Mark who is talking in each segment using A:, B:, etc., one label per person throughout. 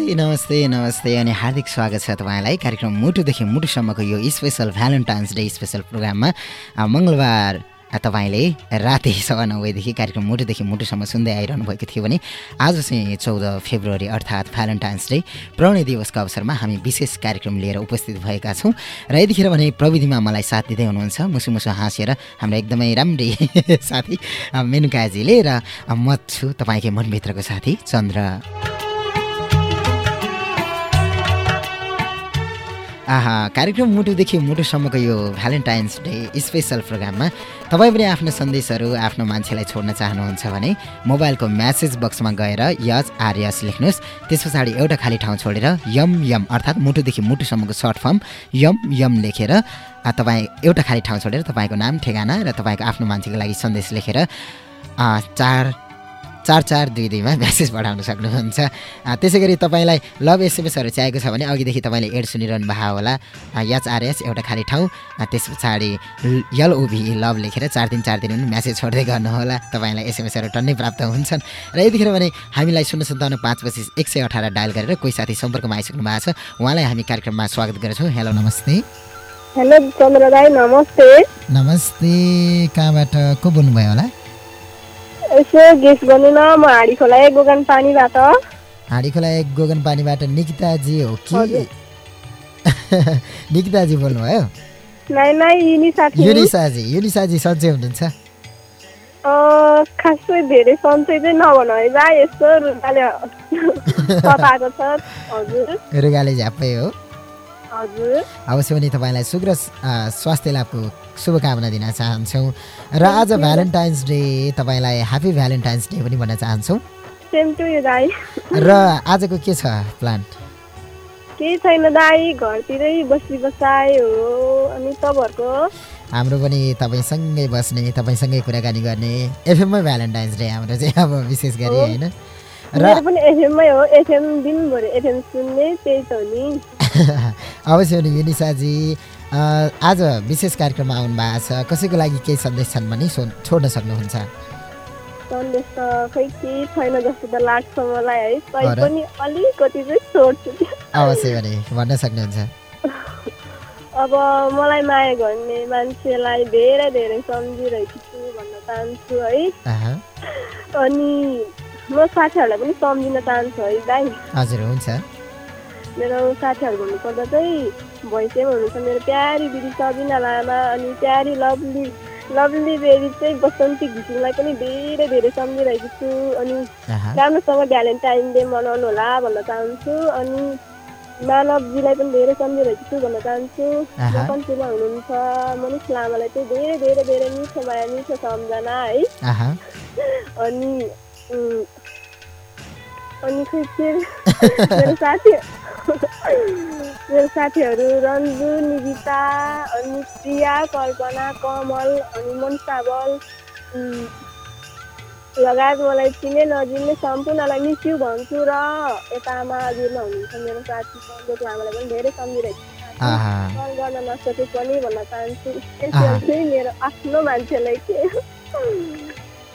A: नमस्ते नमस्ते नमस्ते अनि हार्दिक स्वागत छ तपाईँलाई। कार्यक्रम मुटुदेखि मुटुसम्मको यो स्पेसल भ्यालेन्टाइन्स डे स्पेसल प्रोग्राममा। मङ्गलबार तपाईँले राति सवा नौ बजीदेखि कार्यक्रम मुटुदेखि मुटुसम्म सुन्दै आइरहनु भएको थियो भने आज चाहिँ चौध फेब्रुअरी अर्थात् भ्यालेन्टाइन्स डे प्रणय दिवसको अवसरमा हामी विशेष कार्यक्रम लिएर उपस्थित भएका छौँ। र यतिखेर भने प्रविधिमा मलाई साथ दिँदै हुनुहुन्छ मुसु मुसु हाँसेर हाम्रो एकदमै राम्रै साथी मेनुकाजीले र म छु तपाईँकै मनभित्रको साथी चन्द्र। आहा कार्यक्रम मुटुदेखि मुटुसम्मको यो भ्यालेन्टाइन्स डे स्पेसल प्रोग्राममा तपाईँ पनि आफ्नो सन्देशहरू आफ्नो मान्छेलाई छोड्न चाहनुहुन्छ भने मोबाइलको म्यासेज बक्समा गएर यस आरएस लेख्नुहोस्। त्यस पछाडि एउटा खाली ठाउँ छोडेर यम यम अर्थात् मुटुदेखि मुटुसम्मको सर्ट फर्म यम यम लेखेर तपाईँ एउटा खाली ठाउँ छोडेर तपाईँको नाम ठेगाना र तपाईँको आफ्नो मान्छेको लागि सन्देश लेखेर चार चार चार दुई दुईमा म्यासेज पठाउन सक्नुहुन्छ त्यसै गरी तपाईँलाई लभ एसएमएसहरू चाहिएको छ भने अघिदेखि तपाईँले एड सुनिरहनु भएको होला। एचआरएस एउटा खाली ठाउँ त्यस पछाडि यलओभी लभ लेखेर चार दिन चार दिन म्यासेज छोड्दै गर्नुहोला तपाईँलाई एसएमएसहरू टन्नै प्राप्त हुन्छन्। र यतिखेर भने हामीलाई शून्य सन्ताउन्न पाँच पच्चिस एक सय अठार डायल गरेर कोही साथी सम्पर्कमा आइसक्नु भएको छ। उहाँलाई हामी कार्यक्रममा स्वागत गर्छौँ। हेलो नमस्ते।
B: हेलो चन्द्र नमस्ते।
A: नमस्ते। कहाँबाट को बोल्नुभयो होला?
B: यसो गेस गर्नु न म हाँडी खोला एक गोगन पानीबाट।
A: हाँडी खोला एक गोगन पानीबाट निकिताजी हो कि? निकिताजी बोल्नुभयो? युनिसाजी युनिसाजी सन्चै हुनुहुन्छ?
B: खासै धेरै सन्चै चाहिँ नभन है बा यस्तो रुगाले तताएको छ हजुर।
A: रुगाले झ्याप्पै हो। अवश्य पनि तपाईँलाई सुग्र स्वास्थ्य लाभको शुभकामना दिन चाहन्छौँ र आज भ्यालेन्टाइन्स डे तपाईँलाई ह्याप्पी भ्यालेन्टाइन्स डे पनि भन्न चाहन्छौँ। र आजको के छ प्लान
B: केही छैन दाई घरतिरै बसी बसाइ हो। अनि तपाईँहरूको?
A: हाम्रो पनि तपाईँसँगै बस्ने तपाईँसँगै कुराकानी गर्ने एफएममै भ्यालेन्टाइन्स डे हाम्रो चाहिँ अब विशेष गरी होइन।
B: र पनि एफएममै हो। एफएम दिनभरि एफएम सुन्ने त्यही त हो नि।
A: अवश्य नि युनिसाजी आज विशेष कार्यक्रममा आउनु भएको छ। कसैको लागि केही सन्देश छन् भने छोड्न सक्नुहुन्छ?
B: सन्देश त खै केही छैन जस्तो त लाग्छ मलाई है। तै पनि अलिकति चाहिँ
A: अवश्य भने भन्न सक्नुहुन्छ।
B: अब मलाई माया गर्ने मान्छेलाई धेरै धेरै सम्झिरहेको छु भन्न चाहन्छु है। अनि म साथीहरूलाई पनि सम्झिन चाहन्छु है दाइ।
A: हजुर हुन्छ।
B: मेरो साथीहरू भन्नुपर्दा चाहिँ भैँसेमा हुनुहुन्छ मेरो प्यारी दिदी सबिना लामा अनि प्यारी लभली। लभली बेबी चाहिँ बसन्ती घिसिङलाई पनि धेरै धेरै सम्झिरहेको छु अनि राम्रोसँग भ्यालेन्टाइन डे मनाउनु होला भन्न चाहन्छु अनि मानवजीलाई पनि धेरै सम्झिरहेको छु भन्न चाहन्छु। कन्ट्रीमा हुनुहुन्छ मनिष लामालाई चाहिँ धेरै धेरै धेरै मिठो माया मिठो सम्झना है। अनि अनि खै मेरो साथी मेरो साथीहरू रन्जु निगिता अनि प्रिया कल्पना कमल अनि मनसाबल लगायत मलाई चिने नजिने सम्पूर्णलाई मिस्यु भन्छु र यता महावीरमा हुनुहुन्छ मेरो साथी सन्दोक लामालाई पनि धेरै सम्झिरहेको कल गर्न नसके पनि भन्न चाहन्छु। मेरो आफ्नो मान्छेलाई के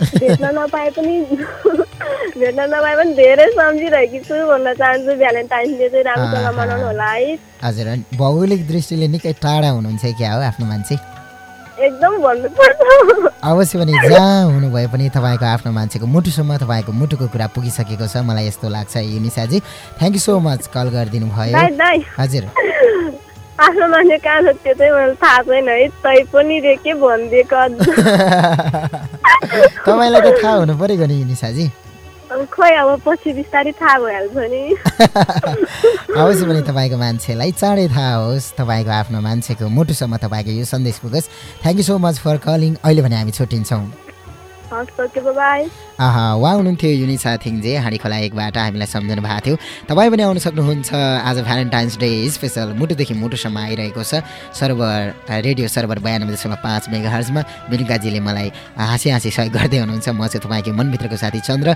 B: भेट्न नपाए पनि भेट्न नपाए पनि धेरै सम्झिरहेकी छु भन्न चाहन्छु। भ्यालेन्टाइन्स डे चाहिँ राम्रोसँग मनाउनु होला है।
A: हजुर भौगोलिक दृष्टिले निकै टाढा हुनुहुन्छ क्या हो आफ्नो मान्छे?
B: एकदम भन्नुपर्छ।
A: अवश्य पनि जहाँ हुनुभए पनि तपाईँको आफ्नो मान्छेको मुटुसम्म तपाईँको मुटुको कुरा पुगिसकेको छ। मलाई यस्तो लाग्छ युनिसाजी thank you so much call गरिदिनु भयो हजुर।
B: आफ्नो मान्छे कहाँ छ त्यो चाहिँ मलाई थाहा छैन। है तै पनि रे के भनिदिएको
A: तपाईँलाई त थाहा हुनु पऱ्यो नि युनिसाजी
B: अब खोइ अब पछि बिस्तारै थाहा भइहाल्छ नि।
A: अवश्य पनि तपाईँको मान्छेलाई चाँडै थाहा होस् तपाईँको आफ्नो मान्छेको मुटुसम्म तपाईँको यो सन्देश पुगोस्। Thank you so much for calling अहिले भने हामी छुट्टिन्छौँ। उहाँ हुनुहुन्थ्यो युनिसा थिङजे हाँडी खोला एकबाट हामीलाई सम्झनु भएको थियो। तपाईँ पनि आउनु सक्नुहुन्छ आज भ्यालेन्टाइन्स डे स्पेसल मुटुदेखि मुटुसम्म आइरहेको छ। सर्भर रेडियो सर्भर बयानब्बे दशमलव पाँच मेगा हर्जमा बेलुकाजीले मलाई हाँसी हाँसी सहयोग गर्दै हुनुहुन्छ। म चाहिँ तपाईँको मनभित्रको साथी चन्द्र।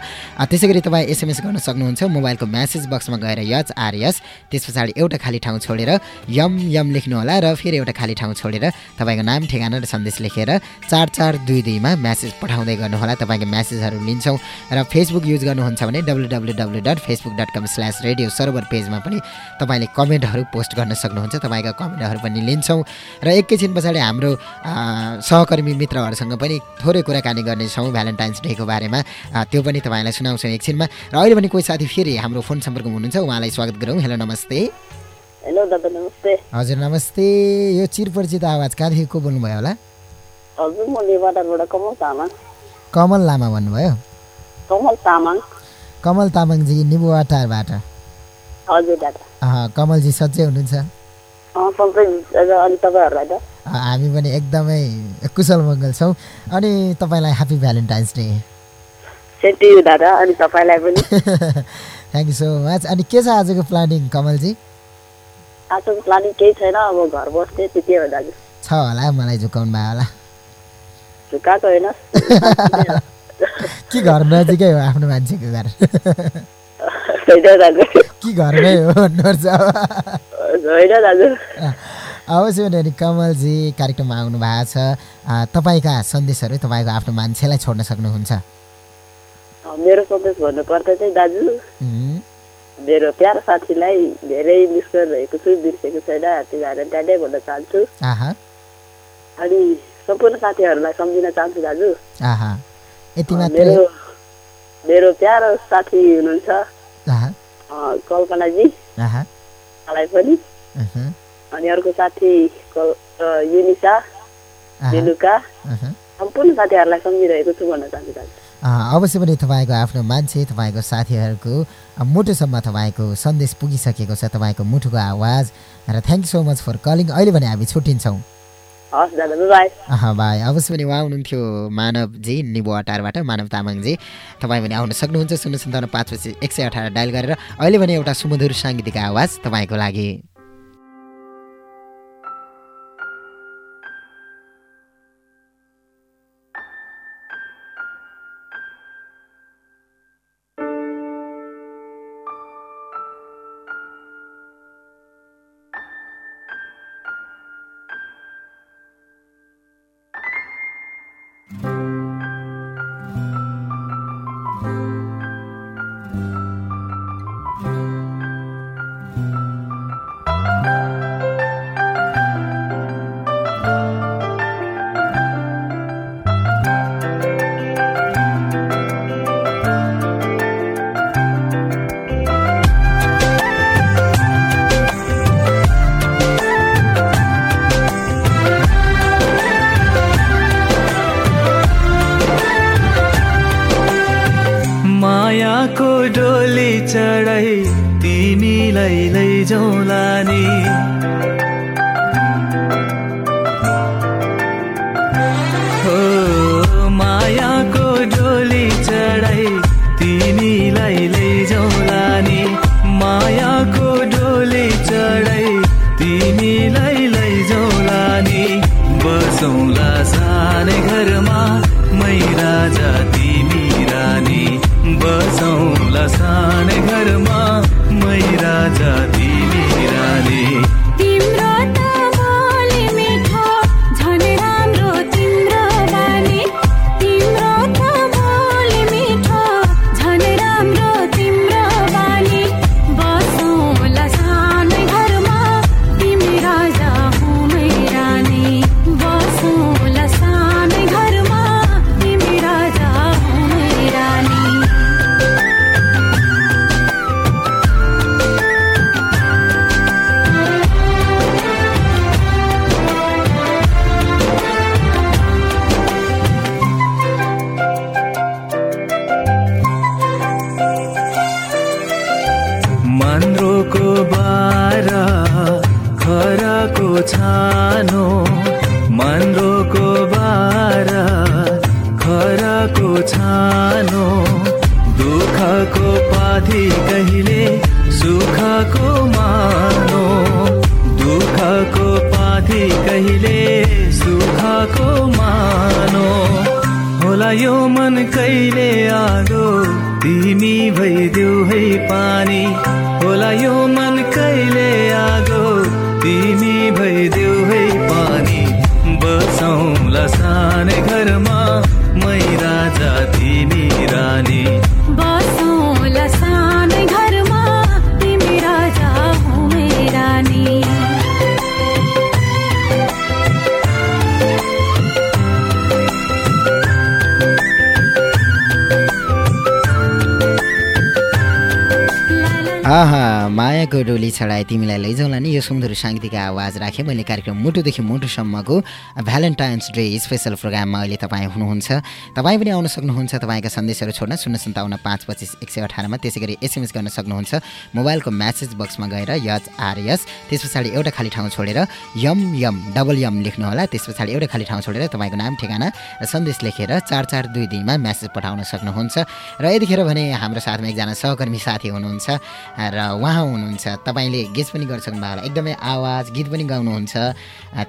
A: त्यसै गरी तपाईँ एसएमएस गर्न सक्नुहुन्छ मोबाइलको म्यासेज बक्समा गएर यच आरएस त्यस पछाडि एउटा खाली ठाउँ छोडेर यम यम लेख्नुहोला र फेरि एउटा खाली ठाउँ छोडेर तपाईँको नाम ठेगाना र सन्देश लेखेर चार चार दुई दुईमा म्यासेज पठाउँदै गर्नुहोला तपाईँको म्यासेजहरू लिन्छौँ र फेसबुक युज गर्नुहुन्छ भने W W W dot Facebook dot com slash radio server पेजमा पनि तपाईँले कमेन्टहरू पोस्ट गर्न सक्नुहुन्छ तपाईँका कमेन्टहरू पनि लिन्छौँ र एकैछिन पछाडि हाम्रो सहकर्मी मित्रहरूसँग पनि थोरै कुराकानी गर्नेछौँ भ्यालेन्टाइन्स डेको बारेमा। त्यो पनि तपाईँलाई सुनाउँछौँ एकछिनमा। र अहिले पनि कोही साथी फेरि हाम्रो फोन सम्पर्कमा हुनुहुन्छ उहाँलाई स्वागत गरौँ। हेलो नमस्ते।
B: हेलो दादा नमस्ते।
A: हजुर नमस्ते। यो चिरपरिचित आवाज कहाँदेखि को बोल्नुभयो होला?
B: हजुर म लेबाटारबाट कमल तामाङ
A: कमल लामा भन्नुभयो?
B: कमल तामाङ।
A: कमल तामाङजी निबुवाटारबाट कमलजी सच्चै हुनुहुन्छ? हामी पनि एकदमै कुशल मङ्गल छौँ। अनि तपाईँलाई ह्याप्पी भ्यालेन्टाइन्स डे
B: दादा अनि तपाईँलाई पनि।
A: थ्याङ्क यू सो मच अनि के छ आजको प्लानिङ कमलजी?
B: आजको प्लानिङ केही छैन अब घर बस्ने
A: छ होला मलाई झुकाउनु भयो होला।
B: झुकाएको होइन
A: कि घर नजिकै हो आफ्नो मान्छेको घर कि घरमै हो
B: दाजु
A: अवश्य अनि कमलजी कार्यक्रममा आउनु भएको छ तपाईँका सन्देशहरू तपाईँको आफ्नो मान्छेलाई छोड्न सक्नुहुन्छ
B: मेरो सन्देश भन्नुपर्दा चाहिँ दाजु मेरो प्यारो साथीलाई धेरै मिस गरिरहेको छु बिर्सेको छैन ह्याप्पी भ्यालेन्टाइन डे भन्न चाहन्छु अनि सम्पूर्ण साथीहरूलाई सम्झिन चाहन्छु दाजु। मेरो मेरो प्यारो साथी हुनुहुन्छ। कल्पनाजी। मलाई पनि। अनि अर्को साथी युनिसा। बेलुका। सम्पूर्ण साथीहरूलाई सम्झिरहेको छु भन्न चाहन्छु दाजु।
A: अवश्य पनि तपाईँको आफ्नो मान्छे तपाईँको साथीहरूको मुटुसम्म तपाईँको सन्देश पुगिसकेको छ तपाईँको मुटुको आवाज। र thank you so much for calling अहिले भने हामी छुट्टिन्छौँ।
B: हस् दादा बाई
A: भाइ अवश्य पनि उहाँ हुनुहुन्थ्यो मानवजी निबो अटारबाट मानव तामाङजी। तपाईँ पनि आउन सक्नुहुन्छ शून्य सन्ताउन्न पाँच पछि एक सय अठार डायल गरेर। अहिले भने एउटा सुमधुर साङ्गीतिक आवाज तपाईँको लागि। छडाए तिमीलाई लैजाउँला नि। यो सुन्दर साङ्गीतिक आवाज राखेँ। मैले कार्यक्रम मुटुदेखि मुटुसम्मको भ्यालेन्टाइन्स डे स्पेसल प्रोग्राममा अहिले तपाईँ हुनुहुन्छ। तपाईँ पनि आउन सक्नुहुन्छ। तपाईँका सन्देशहरू छोड्न शून्य सन्ताउन्न पाँच पच्चिस एक सय अठारमा। त्यसै गरी एसएमएस गर्न सक्नुहुन्छ। मोबाइलको म्यासेज बक्समा गएर यच आरएस त्यस पछाडि एउटा खाली ठाउँ छोडेर यम यम डबल यम लेख्नुहोला त्यस पछाडि एउटा खाली ठाउँ छोडेर तपाईँको नाम ठेगाना र सन्देश लेखेर चार चार दुई दुईमा म्यासेज पठाउन सक्नुहुन्छ। र यतिखेर भने हाम्रो साथमा एकजना सहकर्मी साथी हुनुहुन्छ। र उहाँ हुनुहुन्छ तपाईँले गेस पनि गरिसक्नु भएको होला। एकदमै आवाज गीत पनि गाउनुहुन्छ।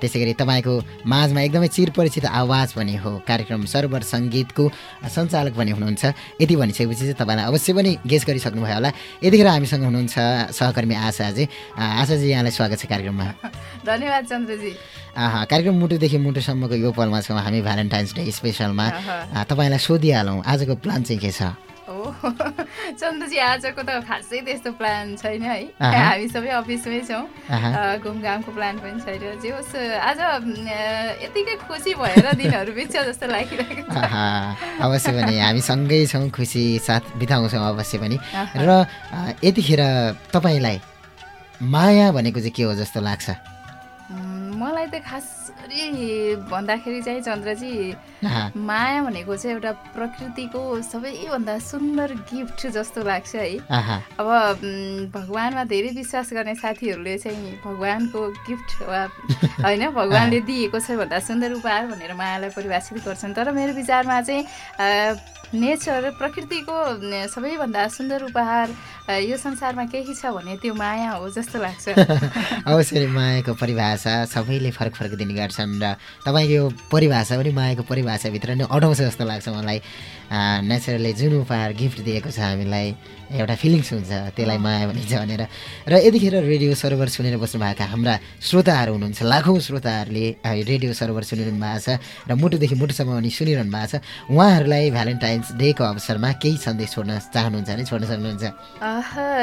A: त्यसै गरी तपाईँको माझमा एकदमै चिरपरिचित आवाज पनि हो। कार्यक्रम सर्वर सङ्गीतको सञ्चालक पनि हुनुहुन्छ। यति भनिसकेपछि चाहिँ तपाईँलाई अवश्य पनि गेस गरिसक्नु भयो होला। यतिखेर हामीसँग हुनुहुन्छ सहकर्मी आशाजी। आशाजी यहाँलाई स्वागत छ कार्यक्रममा।
C: धन्यवाद चन्द्रजी।
A: कार्यक्रम मुटुदेखि मुटुसम्मको यो पलमा छौँ हामी भ्यालेन्टाइन्स डे स्पेसलमा। तपाईँलाई सोधिहालौँ आजको प्लान चाहिँ के छ?
C: चन्द्रजी आजको त खासै त्यस्तो प्लान छैन है। हामी सबै अफिसमै छौँ घुमघामको प्लान पनि छैन जे होस् आज यतिकै खुसी भएर दिनहरू बित्छ जस्तो लागिरहेको छ
A: अवश्य पनि हामी सँगै छौँ खुसी साथ बिताउँछौँ अवश्य पनि। र यतिखेर तपाईँलाई माया भनेको चाहिँ के हो जस्तो लाग्छ
C: मलाई त खास गरी भन्दाखेरि चाहिँ चन्द्रजी माया भनेको चाहिँ एउटा प्रकृतिको सबैभन्दा सुन्दर गिफ्ट जस्तो लाग्छ है। अब भगवान्मा धेरै विश्वास गर्ने साथीहरूले चाहिँ भगवान्को गिफ्ट वा होइन भगवान्ले दिएको छ भन्दा सुन्दर उपहार भनेर मायालाई परिभाषित गर्छन्। तर मेरो विचारमा चाहिँ नेचर प्रकृतिको सबैभन्दा सुन्दर उपहार यो संसारमा केही छ भने त्यो माया हो जस्तो लाग्छ।
A: अवश्य मायाको परिभाषा सबैले फरक फरक दिने गर्छन् र तपाईँको यो परिभाषा पनि मायाको परिभाषाभित्र नै अटाउँछ जस्तो लाग्छ मलाई। नेचरले जुन उपहार गिफ्ट दिएको छ हामीलाई एउटा फिलिङ्स हुन्छ त्यसलाई माया भनिन्छ भनेर। र यतिखेर रेडियो सर्भर सुनेर बस्नु भएका हाम्रा श्रोताहरू हुनुहुन्छ लाखौँ श्रोताहरूले रेडियो सर्भर सुनिरहनु भएको छ र मुटुदेखि मुटुसम्म पनि सुनिरहनु भएको छ। उहाँहरूलाई भ्यालेन्टाइन्स डेको अवसरमा केही सन्देश छोड्न चाहनुहुन्छ भने छोड्न सक्नुहुन्छ।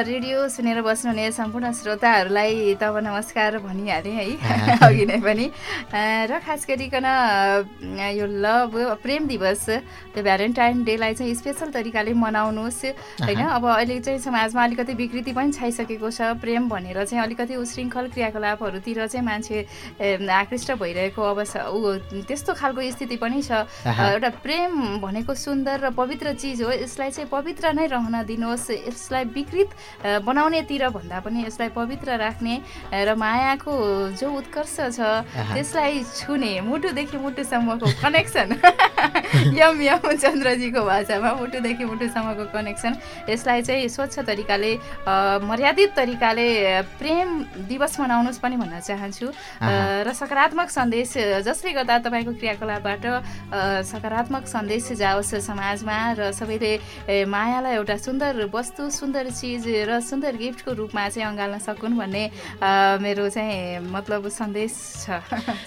C: रेडियो सुनेर बस्नुहुने सम्पूर्ण श्रोताहरूलाई तब नमस्कार भनिहालेँ है अघि नै पनि। र खास गरिकन यो लभ प्रेम दिवस त्यो भ्यालेन्टाइन डेलाई चाहिँ स्पेसल तरिकाले मनाउनुहोस् होइन? अब अहिले चाहिँ समाजमा अलिकति विकृति पनि छाइसकेको छ। प्रेम भनेर चाहिँ अलिकति उशृङ्खल क्रियाकलापहरूतिर चाहिँ मान्छे आकृष्ट भइरहेको अवस्था ऊ त्यस्तो खालको स्थिति पनि छ। एउटा प्रेम भनेको सुन्दर र पवित्र चिज हो। यसलाई चाहिँ पवित्र नै रहन दिनुहोस्। यसलाई विकृत बनाउनेतिर भन्दा पनि यसलाई पवित्र राख्ने र मायाको जो उत्कर्ष छ त्यसलाई छुने मुटुदेखि मुटुसम्मको कनेक्सन यम यम चन्द्रजीको भाषामा मुटुदेखि मुटुसम्मको कनेक्सन यसलाई चाहिँ स्वच्छ तरिकाले मर्यादित तरिकाले प्रेम दिवस मनाउनुहोस् पनि भन्न चाहन्छु। र सकारात्मक सन्देश जसले गर्दा तपाईँको क्रियाकलापबाट सकारात्मक सन्देश जाओस् समाजमा र सबैले मायालाई एउटा सुन्दर वस्तु सुन्दर चिज र सुन्दर गिफ्टको रूपमा चाहिँ अँगाल्न सकुन् भन्ने मेरो चाहिँ मतलब सन्देश छ।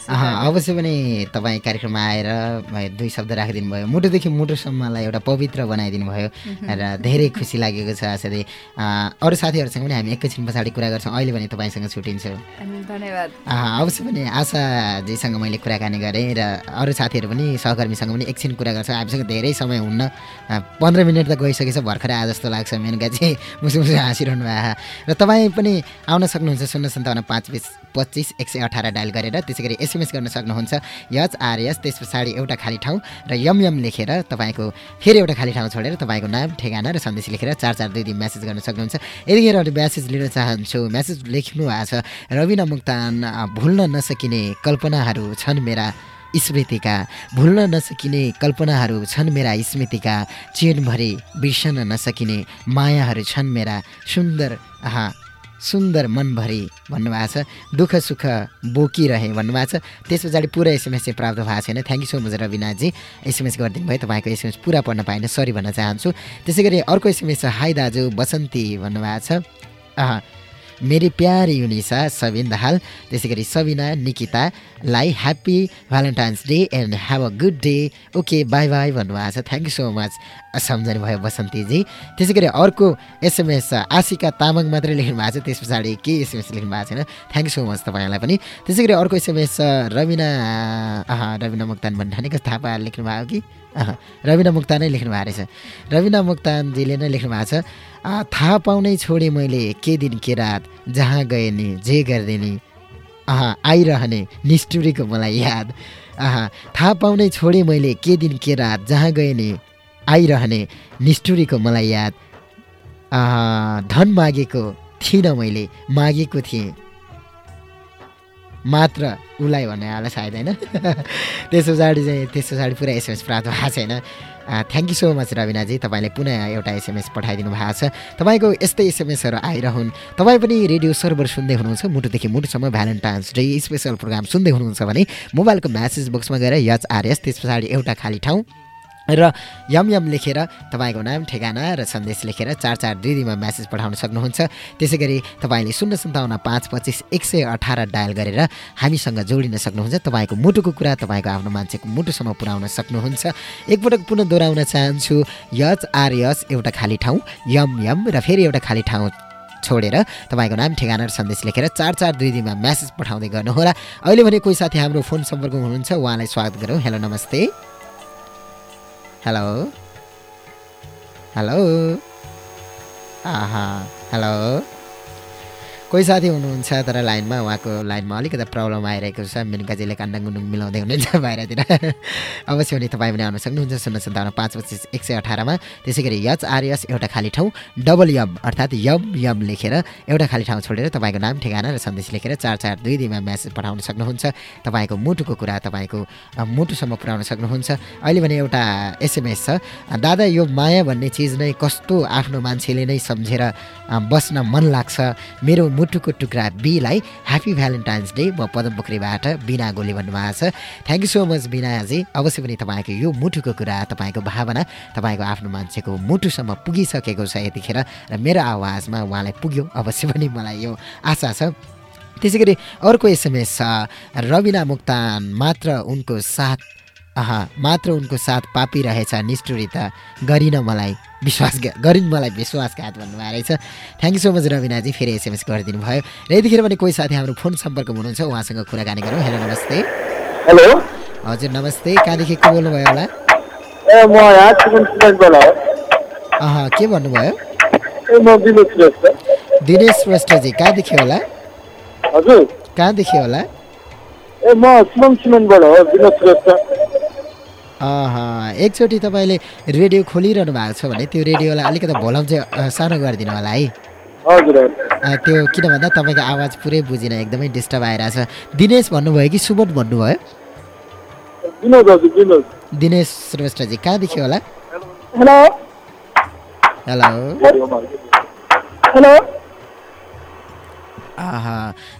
A: अवश्य पनि तपाईँ कार्यक्रममा आएर दुई शब्द राखिदिनु भयो मुटुदेखि मुटुसम्मलाई एउटा पवित्र बनाइदिनु भयो र धेरै खुसी लागेको छ साथै अरू साथीहरूसँग पनि हामी एकैछिन पछाडि कुरा गर्छौँ। अहिले भने तपाईँसँग छुट्टिन्छौँ
C: धन्यवाद।
A: अवश्य पनि आशाजीसँग मैले कुराकानी गरेँ र अरू साथीहरू पनि सहकर्मीसँग पनि एकछिन कुरा गर्छौँ। हामीसँग धेरै समय हुन्न पन्ध्र मिनट त गइसकेछ भर्खरै आए जस्तो लाग्छ। मेनुका चाहिँ मुसु मुसु हाँसिरहनु भएको र तपाईँ पनि आउन सक्नुहुन्छ शून्य सन्ताउन्न पाँच बिस पच्चिस एक सय अठार डायल गरेर। त्यसै गरी एसएमएस गर्न सक्नुहुन्छ। यच आरएस त्यस पछाडि एउटा खाली ठाउँ र यम यम लेखेर तपाईँको फेरि एउटा खाली ठाउँ छोडेर तपाईँको नाम ठेगाना र सन्देश लेखेर चार चार दुई दिन म्यासेज गर्न सक्नुहुन्छ। यतिखेर अहिले म्यासेज लिन चाहन्छु म्यासेज लेख्नु भएको छ रविना मुक्तान भुल्न नसकिने कल्पनाहरू छन् मेरा स्मृतिका। भुल्न नसकिने कल्पनाहरू छन् मेरा स्मृतिका। चेनभरि बिर्सन नसकिने मायाहरू छन् मेरा सुन्दर आहा सुन्दर मनभरि भन्नुभएको छ। दुःख सुख बोकिरहे भन्नुभएको छ। त्यस पछाडि पुरा एसएमएस चाहिँ प्राप्त भएको छैन। थ्याङ्क यू सो मच रविनाथजी। एसएमएस गरिदिनु भयो तपाईँको एसएमएस पुरा पढ्न पाएन। सरी भन्न चाहन्छु। त्यसै गरी अर्को एसएमएस छ हाई दाजु बसन्ती भन्नुभएको छ। मेरी प्यारी युनिसा सबिन दाहाल त्यसै गरी Sabina निकितालाई happy Valentine's day and have a good day okay bye bye भन्नुभएको छ। थ्याङ्क यू सो मच सम्झनु भयो बसन्तीजी त्यसै गरी अर्को एसएमएस आशिका तामाङ मात्रै लेख्नु भएको छ। त्यस पछाडि के एसएमएस लेख्नु भएको छैन। थ्याङ्क यू सो मच तपाईँलाई पनि। त्यसै गरी अर्को एसएमएस रविना आहा रविना मुक्तान भन्ठानेको थापा लेख्नु भएको कि? अह, रविना मुक्तानै लेख्नु भएको रहेछ। रविना मुक्तानजीले नै लेख्नु भएको छ। थाहा पाउनै छोडेँ मैले के दिन के रात जहाँ गए नि जे गर्दै नि आइरहने निष्ठुरीको मलाई याद। आहा थाहा पाउनै छोडेँ मैले के दिन के रात जहाँ गए नि आइरहने निष्ठुरीको मलाई याद। धन मागेको थिइनँ मैले मागेको थिएँ। मात्र उसलाई भन्ने होला सायद होइन? त्यस पछाडि चाहिँ त्यस पछाडि पुरा एसएमएस प्राप्त भएको छैन। थ्याङ्क यू सो मच रविनाजी। तपाईँले पुनः एउटा एसएमएस पठाइदिनु भएको छ। तपाईँको यस्तै एसएमएसहरू आइरहन्। तपाईँ पनि रेडियो सर्भर सुन्दै हुनुहुन्छ। मुटुदेखि मुटुसम्म भ्यालेन्टाइन्स डे स्पेसल प्रोग्राम सुन्दै हुनुहुन्छ भने मोबाइलको म्यासेज बक्समा गएर यच आरएस त्यस पछाडि एउटा खाली ठाउँ। र यम यम लेखेर तपाईँको नाम ठेगाना र सन्देश लेखेर चार चार दुई दुईमा म्यासेज पठाउन सक्नुहुन्छ। त्यसै गरी तपाईँले शून्य सन्ताउन्न पाँच पच्चिस एक सय अठार डायल गरेर हामीसँग जोडिन सक्नुहुन्छ। तपाईँको मुटुको कुरा तपाईँको आफ्नो मान्छेको मुटुसम्म पुर्याउन सक्नुहुन्छ। एकपटक पुनः दोहोऱ्याउन चाहन्छु यच आर यस एउटा खाली ठाउँ यम यम र फेरि एउटा खाली ठाउँ छोडेर तपाईँको नाम ठेगाना र सन्देश लेखेर चार चार दुई दिनमा म्यासेज पठाउँदै गर्नुहोला। अहिले भने कोही साथी हाम्रो फोन सम्पर्कमा हुनुहुन्छ उहाँलाई स्वागत गरौँ। हेलो नमस्ते। हेलो हेलो आहा हेलो कोही साथी हुनुहुन्छ तर लाइनमा उहाँको लाइनमा अलिकति प्रब्लम आइरहेको छ। मेनुकाजीले कान्डाङ गुन्डुङ मिलाउँदै हुनुहुन्छ बाहिरतिर। अवश्य भने तपाईँ पनि आउन सक्नुहुन्छ। शून्य सन्ताउन्न पाँच पच्चिस एक सय अठारमा। त्यसै गरी यच आरएस एउटा खाली ठाउँ डबल यम अर्थात् यम यम लेखेर एउटा खाली ठाउँ छोडेर तपाईँको नाम ठेगाना र सन्देश लेखेर चार चार दुई दिनमा म्यासेज पठाउन सक्नुहुन्छ। तपाईँको मुटुको कुरा तपाईँको मुटुसम्म पुर्याउन सक्नुहुन्छ। अहिले भने एउटा एसएमएस छ। दादा यो माया भन्ने चिज नै कस्तो आफ्नो मान्छेले नै सम्झेर बस्न मन लाग्छ। मेरो मुटुको टुक्रा बीलाई ह्याप्पी भ्यालेन्टाइन्स डे म पदम पोखरीबाट बिना गोली भन्नुभएको छ। थ्याङ्क यू सो मच बिनाजी। अवश्य पनि तपाईँको यो मुटुको कुरा तपाईँको भावना तपाईँको आफ्नो मान्छेको मुटुसम्म पुगिसकेको छ यतिखेर र मेरो आवाजमा उहाँलाई पुग्यो। अवश्य पनि मलाई यो आशा छ। त्यसै गरी अर्को एसएमएस छ। रविना मुक्तान मात्र उनको साथ आहा मात्र उनको साथ पापी रहेछ निष्ठुरी त गरिन मलाई विश्वास गरिन् मलाई विश्वासघात भन्नुभएको रहेछ। थ्याङ्क यू सो मच रविनाजी फेरि एसएमएस गरिदिनु भयो र यतिखेर पनि कोही साथी हाम्रो फोन सम्पर्कमा हुनुहुन्छ उहाँसँग कुराकानी गरौँ। हेलो नमस्ते।
D: हेलो।
A: हजुर नमस्ते। कहाँदेखि को बोल्नुभयो होला? अह के भन्नुभयो? दिनेश श्रेष्ठजी कहाँदेखि होला?
D: हजुर।
A: कहाँदेखि होला?
D: ए म सिमेन्टबाट हो विनोद श्रेष्ठ।
A: एकचोटि तपाईँले रेडियो खोलिरहनु भएको छ भने त्यो रेडियोलाई अलिकति भोल्युम चाहिँ सानो गरिदिनु होला है।
D: हजुर
A: त्यो किन भन्दा तपाईँको आवाज पुरै बुझिन एकदमै डिस्टर्ब आइरहेछ। दिनेश भन्नुभयो कि सुमन भन्नुभयो? दिनेश श्रेष्ठजी कहाँदेखि होला?
B: हेलो।
A: हेलो।
B: हेलो।
A: आहा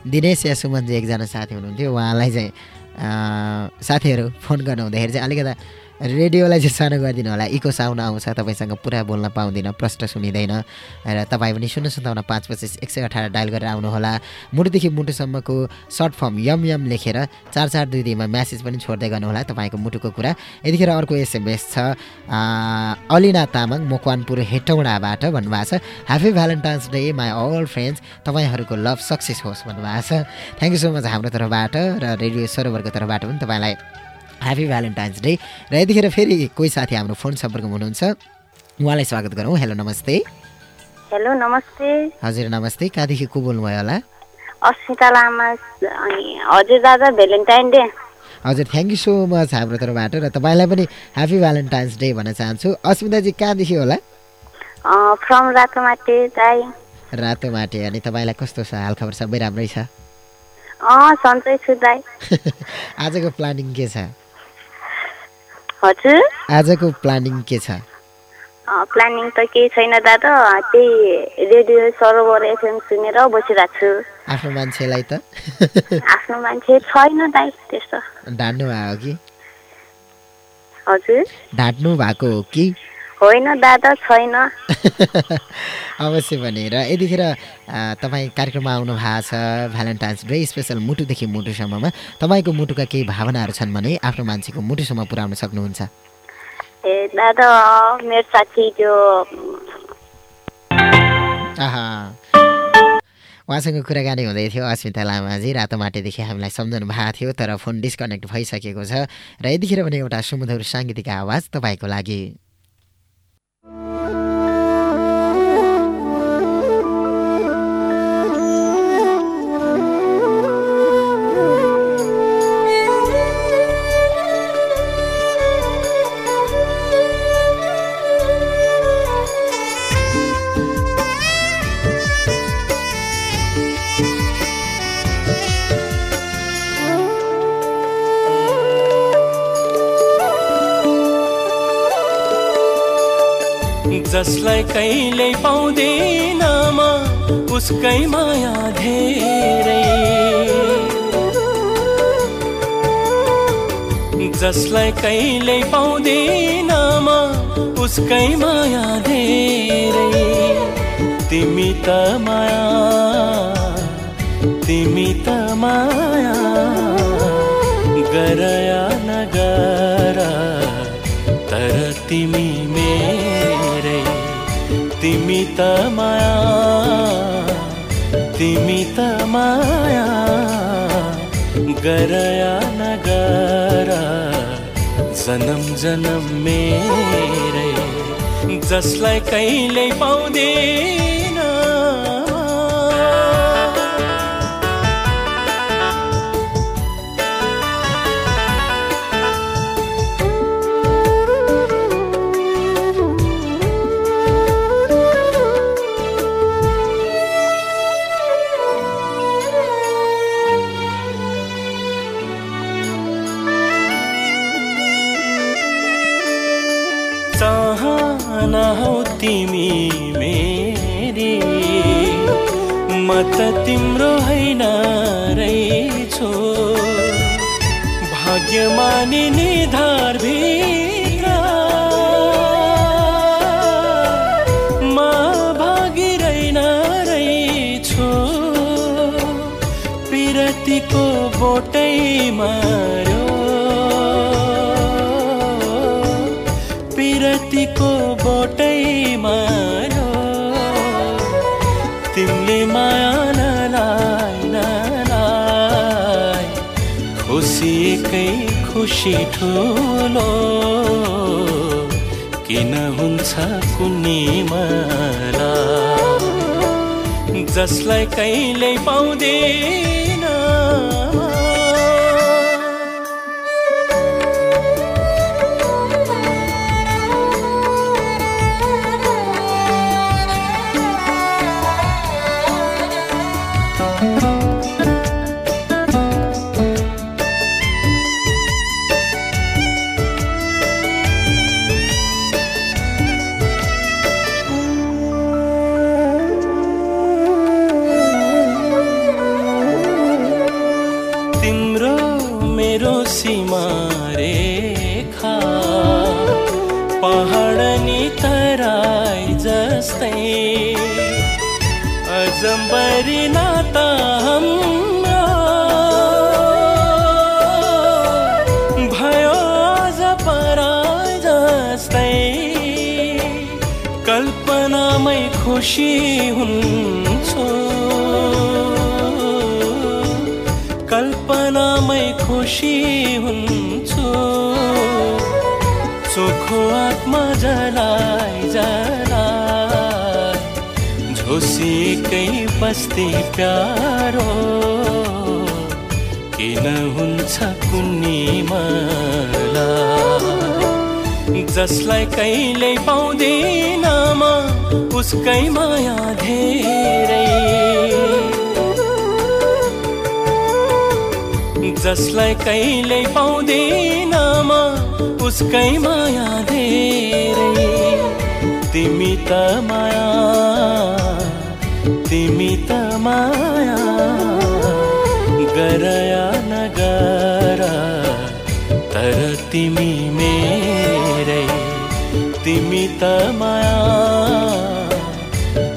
A: दिनेश या सुमनजी एकजना साथी हुनुहुन्थ्यो उहाँलाई चाहिँ साथीहरू फोन गर्नु हुँदाखेरि चाहिँ अलिकति रेडियोलाई चाहिँ सानो गरिदिनु होला। इको साउन्ड आउँछ तपाईँसँग पुरा बोल्न पाउँदिनँ प्रष्ट सुनिँदैन। र तपाईँ पनि शून्य सन्ताउन्न पाँच पच्चिस एक सय अठार डायल गरेर आउनुहोला मुटुदेखि मुटुसम्मको सर्ट फर्म यम यम लेखेर चार चार दुई दुईमा म्यासेज पनि छोड्दै गर्नुहोला तपाईँको मुटुको कुरा। यतिखेर अर्को एसएमएस छ अलिना तामाङ मकवानपुर हेटौँडाबाट भन्नुभएको छ। Happy Valentine's day my all friends तपाईँहरूको लभ सक्सेस होस् भन्नुभएको छ। थ्याङ्क यू सो मच हाम्रो तर्फबाट र रेडियो सरोवरको तर्फबाट पनि तपाईँलाई ह्याप्पी भ्यालेन्टाइन्स डे र यतिखेर फेरि कोही साथी हाम्रो फोन सम्पर्कमा हुनुहुन्छ उहाँलाई स्वागत गरौँ। हेलो नमस्ते।
E: हेलो नमस्ते।
A: हजुर नमस्ते। कहाँदेखि को बोल्नुभयो होला?
E: अस्मिता लामा अनि हजुर दादा भ्यालेन्टाइन डे
A: हजुर थ्याङ्क यू सो मच हाम्रो तर्फबाट र तपाईँलाई पनि ह्याप्पी भ्यालेन्टाइन्स डे भन्न चाहन्छु। अस्मिताजी कहाँदेखि होला?
E: फ्रम रातोमाटे दाई
A: रातो माटे अनि तपाईँलाई कस्तो छ हालखबर? सबै राम्रै छ?
E: अँ सन्चै छु दाई।
A: आजको प्लानिङ के छ?
E: हजुर।
A: आजको प्लानिङ के छ?
E: प्लानिङ त केही छैन दादा त्यही रेडियो सरोवर एफएम सुनेर बसिरहेको छु।
A: आफ्नो मान्छेलाई त?
E: आफ्नो मान्छे छैन दाई त्यस्तो।
A: ढाँट्नु भएको कि?
E: हजुर।
A: ढाँट्नु भएको हो कि?
E: होइन दादा छैन।
A: अवश्य पनि र यतिखेर तपाईँ कार्यक्रममा आउनु भएको छ भ्यालेन्टाइन्स डे स्पेसल मुटुदेखि मुटुसम्ममा। तपाईँको मुटुका केही भावनाहरू छन् भने आफ्नो मान्छेको मुटुसम्म पुर्याउन सक्नुहुन्छ।
E: ए दादा मेरो साथी त्यो
A: आहा। उहाँसँग कुराकानी हुँदै थियो अस्मिता लामाजी। रातो माटेदेखि हामीलाई सम्झाउनु भएको थियो तर फोन डिस्कनेक्ट भइसकेको छ। र यतिखेर पनि एउटा सुमधुर साङ्गीतिक आवाज तपाईँको लागि।
F: जसलाई कहिल्यै पाउँदैन म उसकै माया धेरै। जसलाई कहिल्यै पाउँदैन म उसकै माया धेरै। तिमी त माया तिमी त माया गरया नगर तर तिमी तिमी त माया तिमी त माया गरया नगर जन्म जन्म मेरै जसलाई कहिल्यै पाउँदैन त तिम्रो होइन रहेछु भाग्यमानी निधार भित्र। म भागिरहेन बोटै पिरतीको बोटै खुसी ठुलो। किन हुन्छ कुनै मला? जसलाई कहिल्यै पाउँदैन। उसकै माया धेरै जसलाई कहिल्यै पाउँदिन म उसकै माया धेरै तिमी त माया तिमी त माया गरया नगर तर तिमी मेरै। तिमी त माया।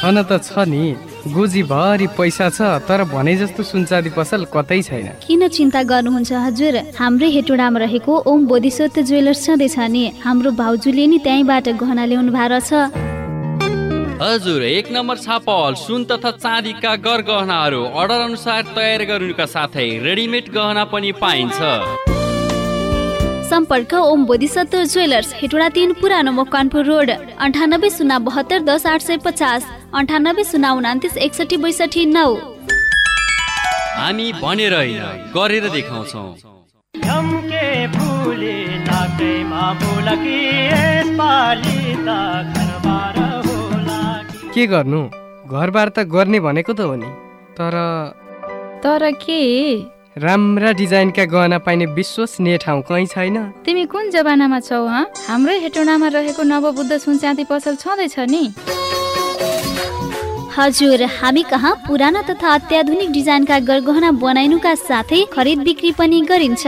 G: छन
H: त छ नि। गोजीभरि पैसा छ तर भने जस्तो सुनचाँदी पसल कतै छैन।
I: किन चिन्ता गर्नुहुन्छ हजुर? हाम्रै हेटोडामा रहेको ओम बोधिसत्व ज्वेलर्स छँदैछ नि। हाम्रो भाउजूले नि त्यहीँबाट गहना ल्याउनु भएको रहेछ
J: हजुर एक नम्बर छापल सुन तथा चाँदीका गरगहनाहरू अर्डर अनुसार तयार गरिनुका साथै रेडिमेड गहना पनि पाइन्छ।
I: सम्पर्क ओम बोधिसत्व ज्वेलर्स हेटोडा तिन पुरानो मकवानपुर रोड अन्ठानब्बे शून्य बहत्तर दस आठ सय पचास। अन्ठानब्बे शून्य उनातिस एकसठी बैसठी नौ।
J: हामी भनेर होइन गरेर देखाउँछौ।
K: झम्के फुले नाकैमा बुलकी यसपालि त घरबार होला
H: के। गर्नु? घरबार त गर्ने भनेको त हो नि। तर
C: तर के?
H: राम्रा डिजाइनका गहना पाइने विश्वसनीय ठाउँ कहीँ छैन?
C: तिमी कुन जमानामा छौ हँ? हाम्रै हेटौँडामा रहेको नवबुद्ध सुनचाँदी पसल छँदैछ नि।
I: हजुर हामी कहाँ पुराना तथा अत्याधुनिक डिजाइनका गरगहना बनाइनुका साथै खरिद बिक्री पनि गरिन्छ।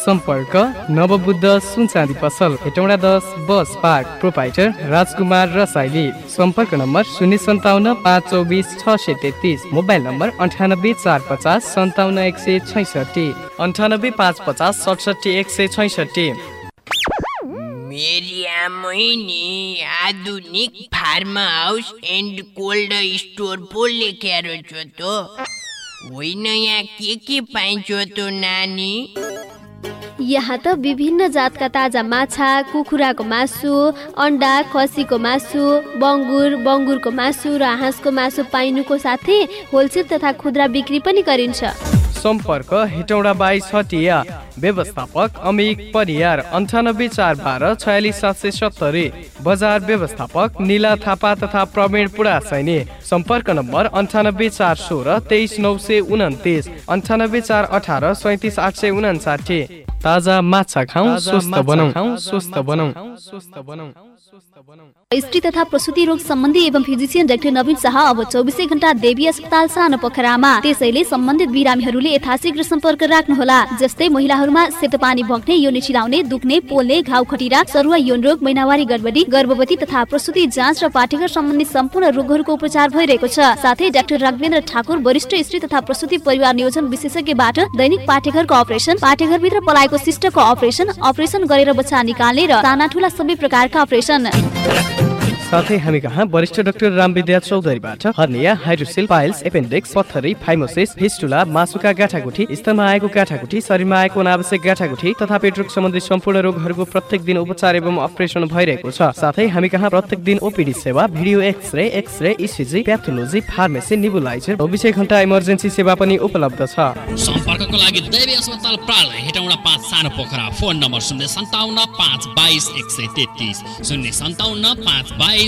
H: सम्पर्क नवबुद्ध सुनचाँदी पसल हेटौँडा दस bus park proprietor Rajkumar Rasaili. सम्पर्क नम्बर शून्य सन्ताउन्न पाँच चौबिस छ सय तेत्तिस। मोबाइल नम्बर अन्ठानब्बे चार पचास सन्ताउन्न एक सय छैसठी। अन्ठानब्बे पाँच पचास सडसठी एक सय छैसठी।
L: मेरी आमै नि आधुनिक farm house and cold store पो लेखेर छ त। होइन यहाँ के के पाइन्छ त नानी?
M: यहाँ त विभिन्न जातका ताजा माछा कुखुराको मासु अन्डा खसीको मासु बङ्गुर बङ्गुरको मासु र हाँसको मासु पाइनुको साथै होलसेल तथा खुद्रा बिक्री पनि गरिन्छ।
H: सम्पर्क हेटौँडा बाइस हटिया व्यवस्थापक अमिक परियार अन्ठानब्बे चार बाह्र छयालिस सात सय सत्तरी बजार व्यवस्थापक निला थापा तथा प्रवीण पुडा सैनी। सम्पर्क नम्बर अन्ठानब्बे चार सोह्र तेइस नौ सय उन्तिस अन्ठानब्बे चार अठार सैतिस आठ सय उनासाठी ताजा माछा खाउँ स्वस्थ बनाउँ स्वस्थ बनाउँ स्वस्थ बनाउँ
I: स्त्री तथा प्रसुति रोग सम्बन्धी एवं फिजिसियन डाक्टर नवीन शाह अब चौबिसै घण्टा देवी अस्पताल सानो पोखरामा। त्यसैले सम्बन्धित बिरामीहरूले यथाशीघ्र सम्पर्क राख्नुहोला जस्तै महिलाहरूमा सेतो पानी बग्ने योनि चिलाउने दुख्ने पोल्ने घाउ खटिरा सरुवा यौन रोग महिनावारी गडबडी गर्भवती तथा प्रसुति जाँच र पाठेघर सम्बन्धी सम्पूर्ण रोगहरूको उपचार भइरहेको छ। साथै डाक्टर राघवेन्द्र ठाकुर वरिष्ठ स्त्री तथा प्रसुति परिवार नियोजन विशेषज्ञबाट दैनिक पाठेघरको अपरेसन पाठेघरभित्र पलाएको सिस्टको अपरेसन अपरेसन गरेर बच्चा निकाल्ने र साना ठुला सबै प्रकारका अपरेसन। Yeah.
H: साथै हामी कहाँ वरिष्ठ डाक्टर रामविद्या चौधरीबाट हर्निया हाइड्रोसिल पाइल्स एपेन्डिक्स पत्थरी फाइमोसिस फिस्टुला मासुका गाठागुठी स्तनमा आएको गाठागुठी शरीरमा आएको अनावश्यक गाठागुठी तथा पेट रोग सम्बन्धी सम्पूर्ण रोगहरूको प्रत्येक दिन उपचार एवं अपरेसन भइरहेको छ। साथै हामी कहाँ प्रत्येक दिन ओपिडी सेवा video X-ray X-ray ECG pathology pharmacy nebuliser चौबिसै घन्टा इमर्जेन्सी सेवा पनि उपलब्ध छ।
N: सम्पर्कको लागि दैवी अस्पताल प्राल हेटौँडा पाँच सानो पोखरा फोन नम्बर शून्य सन्ताउन्न पाँच बाइस एक सय तेत्तिस शून्य सन्ताउन्न पाँच बाइस।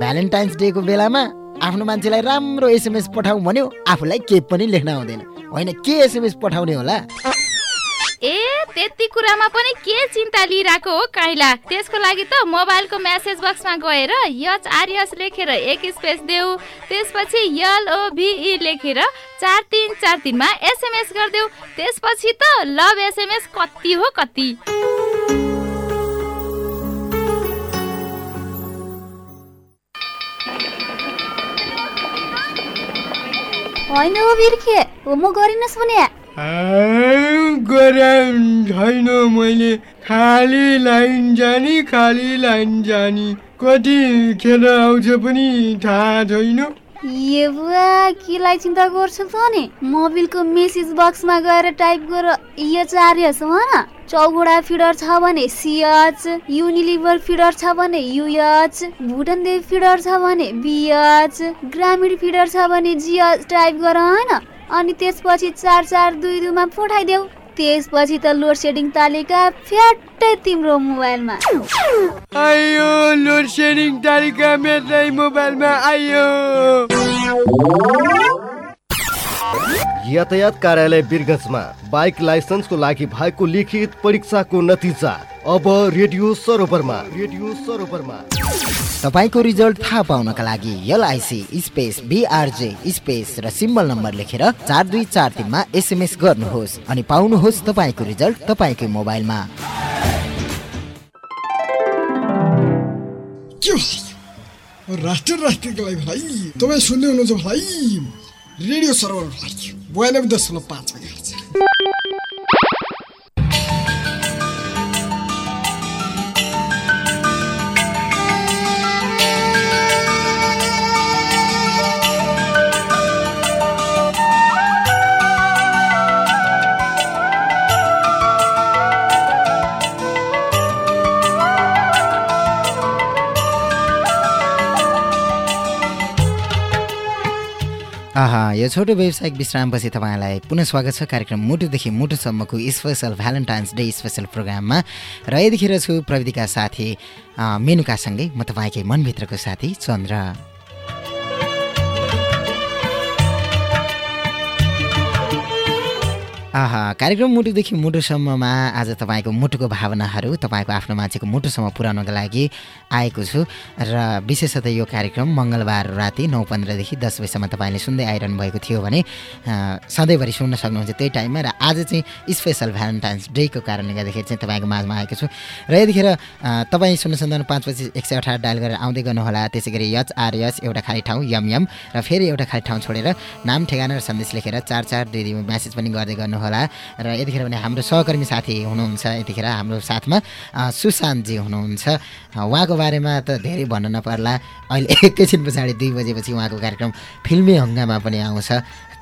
A: भ्यालेन्टाइन्स डेको बेलामा आफ्नो मान्छेलाई राम्रो एसएमएस पठाऊ भन्यो आफूलाई केही पनि लेख्न आउँदैन। होइन के एसएमएस पठाउने होला?
C: ए त्यति कुरामा पनि के चिन्ता लिइरहेको हो काइला? त्यसको लागि त मोबाइलको म्यासेज बक्समा गएर यच आर्यस लेखेर एक स्पेस देऊ। त्यसपछि एलओभिई लेखेर चार तिन चार तिनमा एसएमएस गरिदेऊ। त्यसपछि त लभ एसएमएस कति हो कति?
O: होइन हो बिर्खे हो म गरिनस् भने।
P: छैन मैले। खाली लाइन जाने खाली लाइन जाने। कति खेर आउँछ पनि थाहा छैन।
O: ए बुवा केलाई चिन्ता गर्छौ त नि? मोबिलको मेसेज बक्समा गएर टाइप गर। एच आर्यस भन चौघोडा फिडर छ भने सिएच युनिलिभर फिडर छ भने युएच भुटन देव फिडर छ भने बिएच ग्रामीण फिडर छ भने जिएच टाइप गर होइन अनि त्यसपछि चार चार दुई दुईमा पठाइदेऊ। त्यसपछि त लोड सेडिङ तालिका फ्याट्टै तिम्रो मोबाइलमा।
P: आयो लोड सेडिङ तालिका मेरै मोबाइलमा आयो
Q: यातायात कार्यालय बिरगजमा बाइक लाइसेन्सको लागि भएको लिखित परीक्षाको नतिजा। अब रेडियो सरोवरमा रेडियो सरोवरमा।
A: तपाईँको रिजल्ट थाहा पाउनका लागि एलआइसी स्पेस बिआरजे स्पेस र सिम्बल नम्बर लेखेर चार दुई चार तिनमा एसएमएस गर्नुहोस् अनि पाउनुहोस् तपाईँको रिजल्ट तपाईँकै मोबाइलमा।
R: राष्ट्र राष्ट्रियको लागि भाइ तपाईँ सुन्दै हुनुहुन्छ भाइ। रेडियो सर्भर भाइ बयानब्बे दशमलव पाँच
A: आहा यो छोटो व्यावसायिक विश्रामपछि तपाईँलाई पुनः स्वागत छ कार्यक्रम मुटुदेखि मुटुसम्मको स्पेसल भ्यालेन्टाइन्स डे स्पेसल प्रोग्राममा। र यतिखेर छु प्रविधिका साथी मेनुकासँगै म तपाईँकै मनभित्रको साथी चन्द्र। कार्यक्रम मुटुदेखि मुटुसम्ममा आज तपाईँको मुटुको भावनाहरू तपाईँको आफ्नो मान्छेको मुटुसम्म पुर्याउनको लागि आएको छु। र विशेषतः यो कार्यक्रम मङ्गलबार राति नौ पन्ध्रदेखि दस बजीसम्म तपाईँले सुन्दै आइरहनु भएको थियो भने सधैँभरि सुन्न सक्नुहुन्छ त्यही टाइममा र आज चाहिँ स्पेसल भ्यालेन्टाइन्स डेको कारणले गर्दाखेरि चाहिँ तपाईँको माझमा आएको छु। र यतिखेर तपाईँ शून्य सन्ताउन्न पाँच पच्चिस एक सय अठार डायल गरेर आउँदै गर्नुहोला। त्यसै गरी यच आर यस एउटा खाली ठाउँ यम यम र फेरि एउटा खाली ठाउँ छोडेर नाम ठेगाना र सन्देश लेखेर चार चार दुई दुई म्यासेज पनि गर्दै गर्नुहोला र यतिखेर भने हाम्रो सहकर्मी साथी हुनुहुन्छ यतिखेर हाम्रो साथमा सुशान्तजी हुनुहुन्छ। उहाँको बारेमा त धेरै भन्न नपर्ला। अहिले एकैछिन पछाडि दुई बजेपछि उहाँको कार्यक्रम फिल्मी हङ्गामा पनि आउँछ।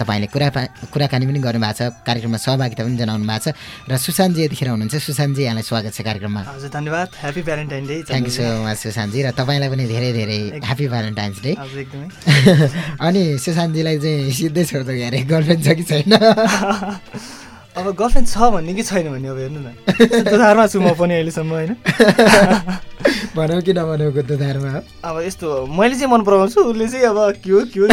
A: तपाईँले कुरा कुराकानी पनि गर्नुभएको छ कार्यक्रममा सहभागिता पनि जनाउनु भएको छ। र सुशान्तजी यतिखेर हुनुहुन्छ। सुशान्तजी यहाँलाई स्वागत छ कार्यक्रममा।
S: हजुर धन्यवाद। Happy Valentine day
A: thank you so much सुशान्तजी। र तपाईँलाई पनि धेरै धेरै ह्याप्पी भ्यालेन्टाइन्स डे
S: एकदमै।
A: अनि सुशान्तजीलाई चाहिँ सिधै छोड्दो गर्लफ्रेन्ड छ कि छैन?
S: अब गर्लफ्रेन्ड छ भन्ने कि छैन भन्ने अब हेर्नु न। दुधारमा छु म पनि अहिलेसम्म होइन?
A: भनौँ कि नभनौँ दुधारमा
S: अब यस्तो मैले चाहिँ मन पराउँछु उसले चाहिँ अब के हो के हो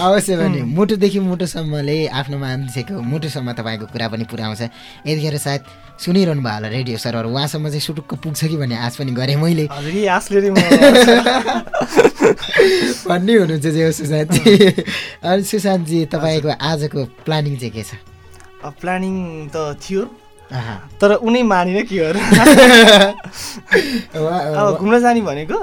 A: अवश्य भने मुटुदेखि मुटुसम्मले आफ्नो मान्छेको मुटुसम्म तपाईँको कुरा पनि पुऱ्याउँछ। यतिखेर सायद सुनिरहनु भयो होला रेडियो सर्भर उहाँसम्म चाहिँ सुटुक्क पुग्छ कि भन्ने आश पनि गरेँ मैले। भन्ने हुनुहुन्छ जे हो सुशान्तजी अनि सुशान्तजी तपाईँको आजको प्लानिङ चाहिँ के छ?
S: अब प्लानिङ त थियो। तर उनी मानिन के हो अब घुम्न जाने भनेको।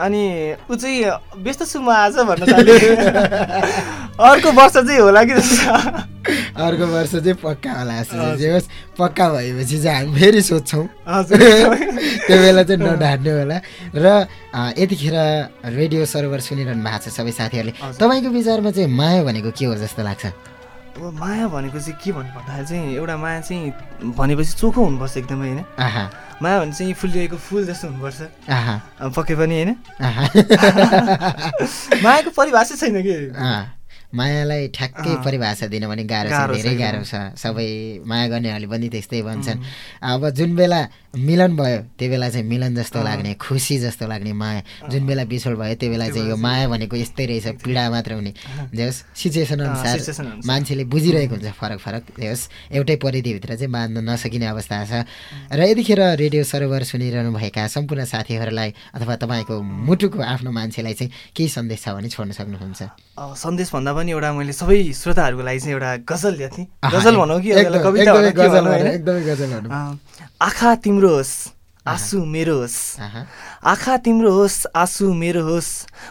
S: अनि ऊ चाहिँ व्यस्त छु म आज भन्न अर्को वर्ष चाहिँ होला कि।
A: अर्को वर्ष चाहिँ पक्का होला। जे होस् पक्का भएपछि चाहिँ हामी फेरि सोध्छौँ।
S: हजुर।
A: त्यो बेला चाहिँ नढाट्नु होला। र यतिखेर रेडियो सर्भर सुनिरहनु भएको छ सबै साथीहरूले। तपाईँको विचारमा चाहिँ माया भनेको के हो जस्तो लाग्छ?
S: अब माया भनेको चाहिँ के भन्नु भन्दाखेरि चाहिँ एउटा माया चाहिँ भनेपछि चोखो हुनुपर्छ एकदमै होइन?
A: आहा।
S: माया भने चाहिँ फुलिएको फुल जस्तो हुनुपर्छ। पक्कै पनि होइन। मायाको परिभाषा छैन कि?
A: मायालाई ठ्याक्कै। परिभाषा दिन पनि गाह्रो छ धेरै। गाह्रो छ। सबै माया गर्नेहरूले पनि त्यस्तै भन्छन्। अब जुन बेला मिलन भयो त्यो बेला चाहिँ मिलन जस्तो। लाग्ने खुसी जस्तो लाग्ने माया। जुन बेला बिछोड भयो त्यो बेला चाहिँ यो माया भनेको यस्तै रहेछ पीडा मात्र हुने। जे होस् सिचुएसन अनुसार। मान्छेले बुझिरहेको हुन्छ फरक फरक। जे होस् एउटै परिधिभित्र चाहिँ बाँध्न नसकिने अवस्था छ। र यतिखेर रेडियो सरोवर सुनिरहनु भएका सम्पूर्ण साथीहरूलाई अथवा तपाईँको मुटुको आफ्नो मान्छेलाई चाहिँ केही सन्देश छ भने छोड्न सक्नुहुन्छ?
S: सन्देश भन्दा पनि एउटा मैले सबै श्रोताहरूको लागि चाहिँ एउटा गजल थिएँ। गजल भनौँ कि आँखा तिम्रो होस् आँसु मेरो होस् आँखा तिम्रो होस् आँसु मेरो होस्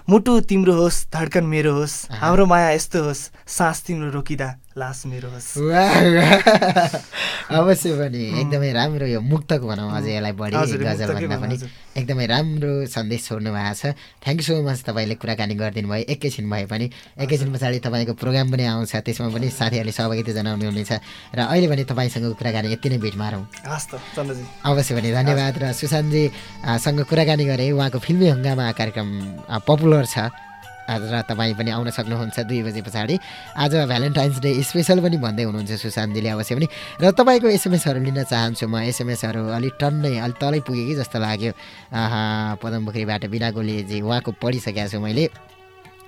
S: मुटु तिम्रो होस् धड्कन मेरो होस् हाम्रो माया यस्तो होस् सास तिम्रो रोकिँदा। लास मेरो।
A: अवश्य पनि एकदमै राम्रो यो मुक्तक भनौँ अझै यसलाई बढी गजल भन्दा
S: भनौँ,
A: पनि। एकदमै राम्रो सन्देश छोड्नु भएको छ। थ्याङ्क यू सो मच तपाईँले कुराकानी गरिदिनु भयो एकैछिन भए पनि। एकैछिन पछाडि तपाईँको प्रोग्राम पनि आउँछ त्यसमा पनि साथीहरूले सहभागिता जनाउनु हुनेछ। र अहिले भने तपाईँसँग कुराकानी यति नै भेट मारौँ अवश्य पनि धन्यवाद। र सुशान्तजी आ, सँग कुराकानी गरेँ उहाँको फिल्मी हङ्गामा कार्यक्रम पपुलर छ। आ, र तपाईँ पनि आउन सक्नुहुन्छ दुई बजे पछाडि। आज भ्यालेन्टाइन्स डे स्पेसल पनि भन्दै हुनुहुन्छ सुशान्तजीले अवश्य पनि। र तपाईँको एसएमएसहरू लिन चाहन्छु म। एसएमएसहरू अलिक टन्नै अलिक तलै पुगेँ कि जस्तो लाग्यो। पदमपोखरीबाट बिना गोलीजी उहाँको पढिसकेको छु मैले।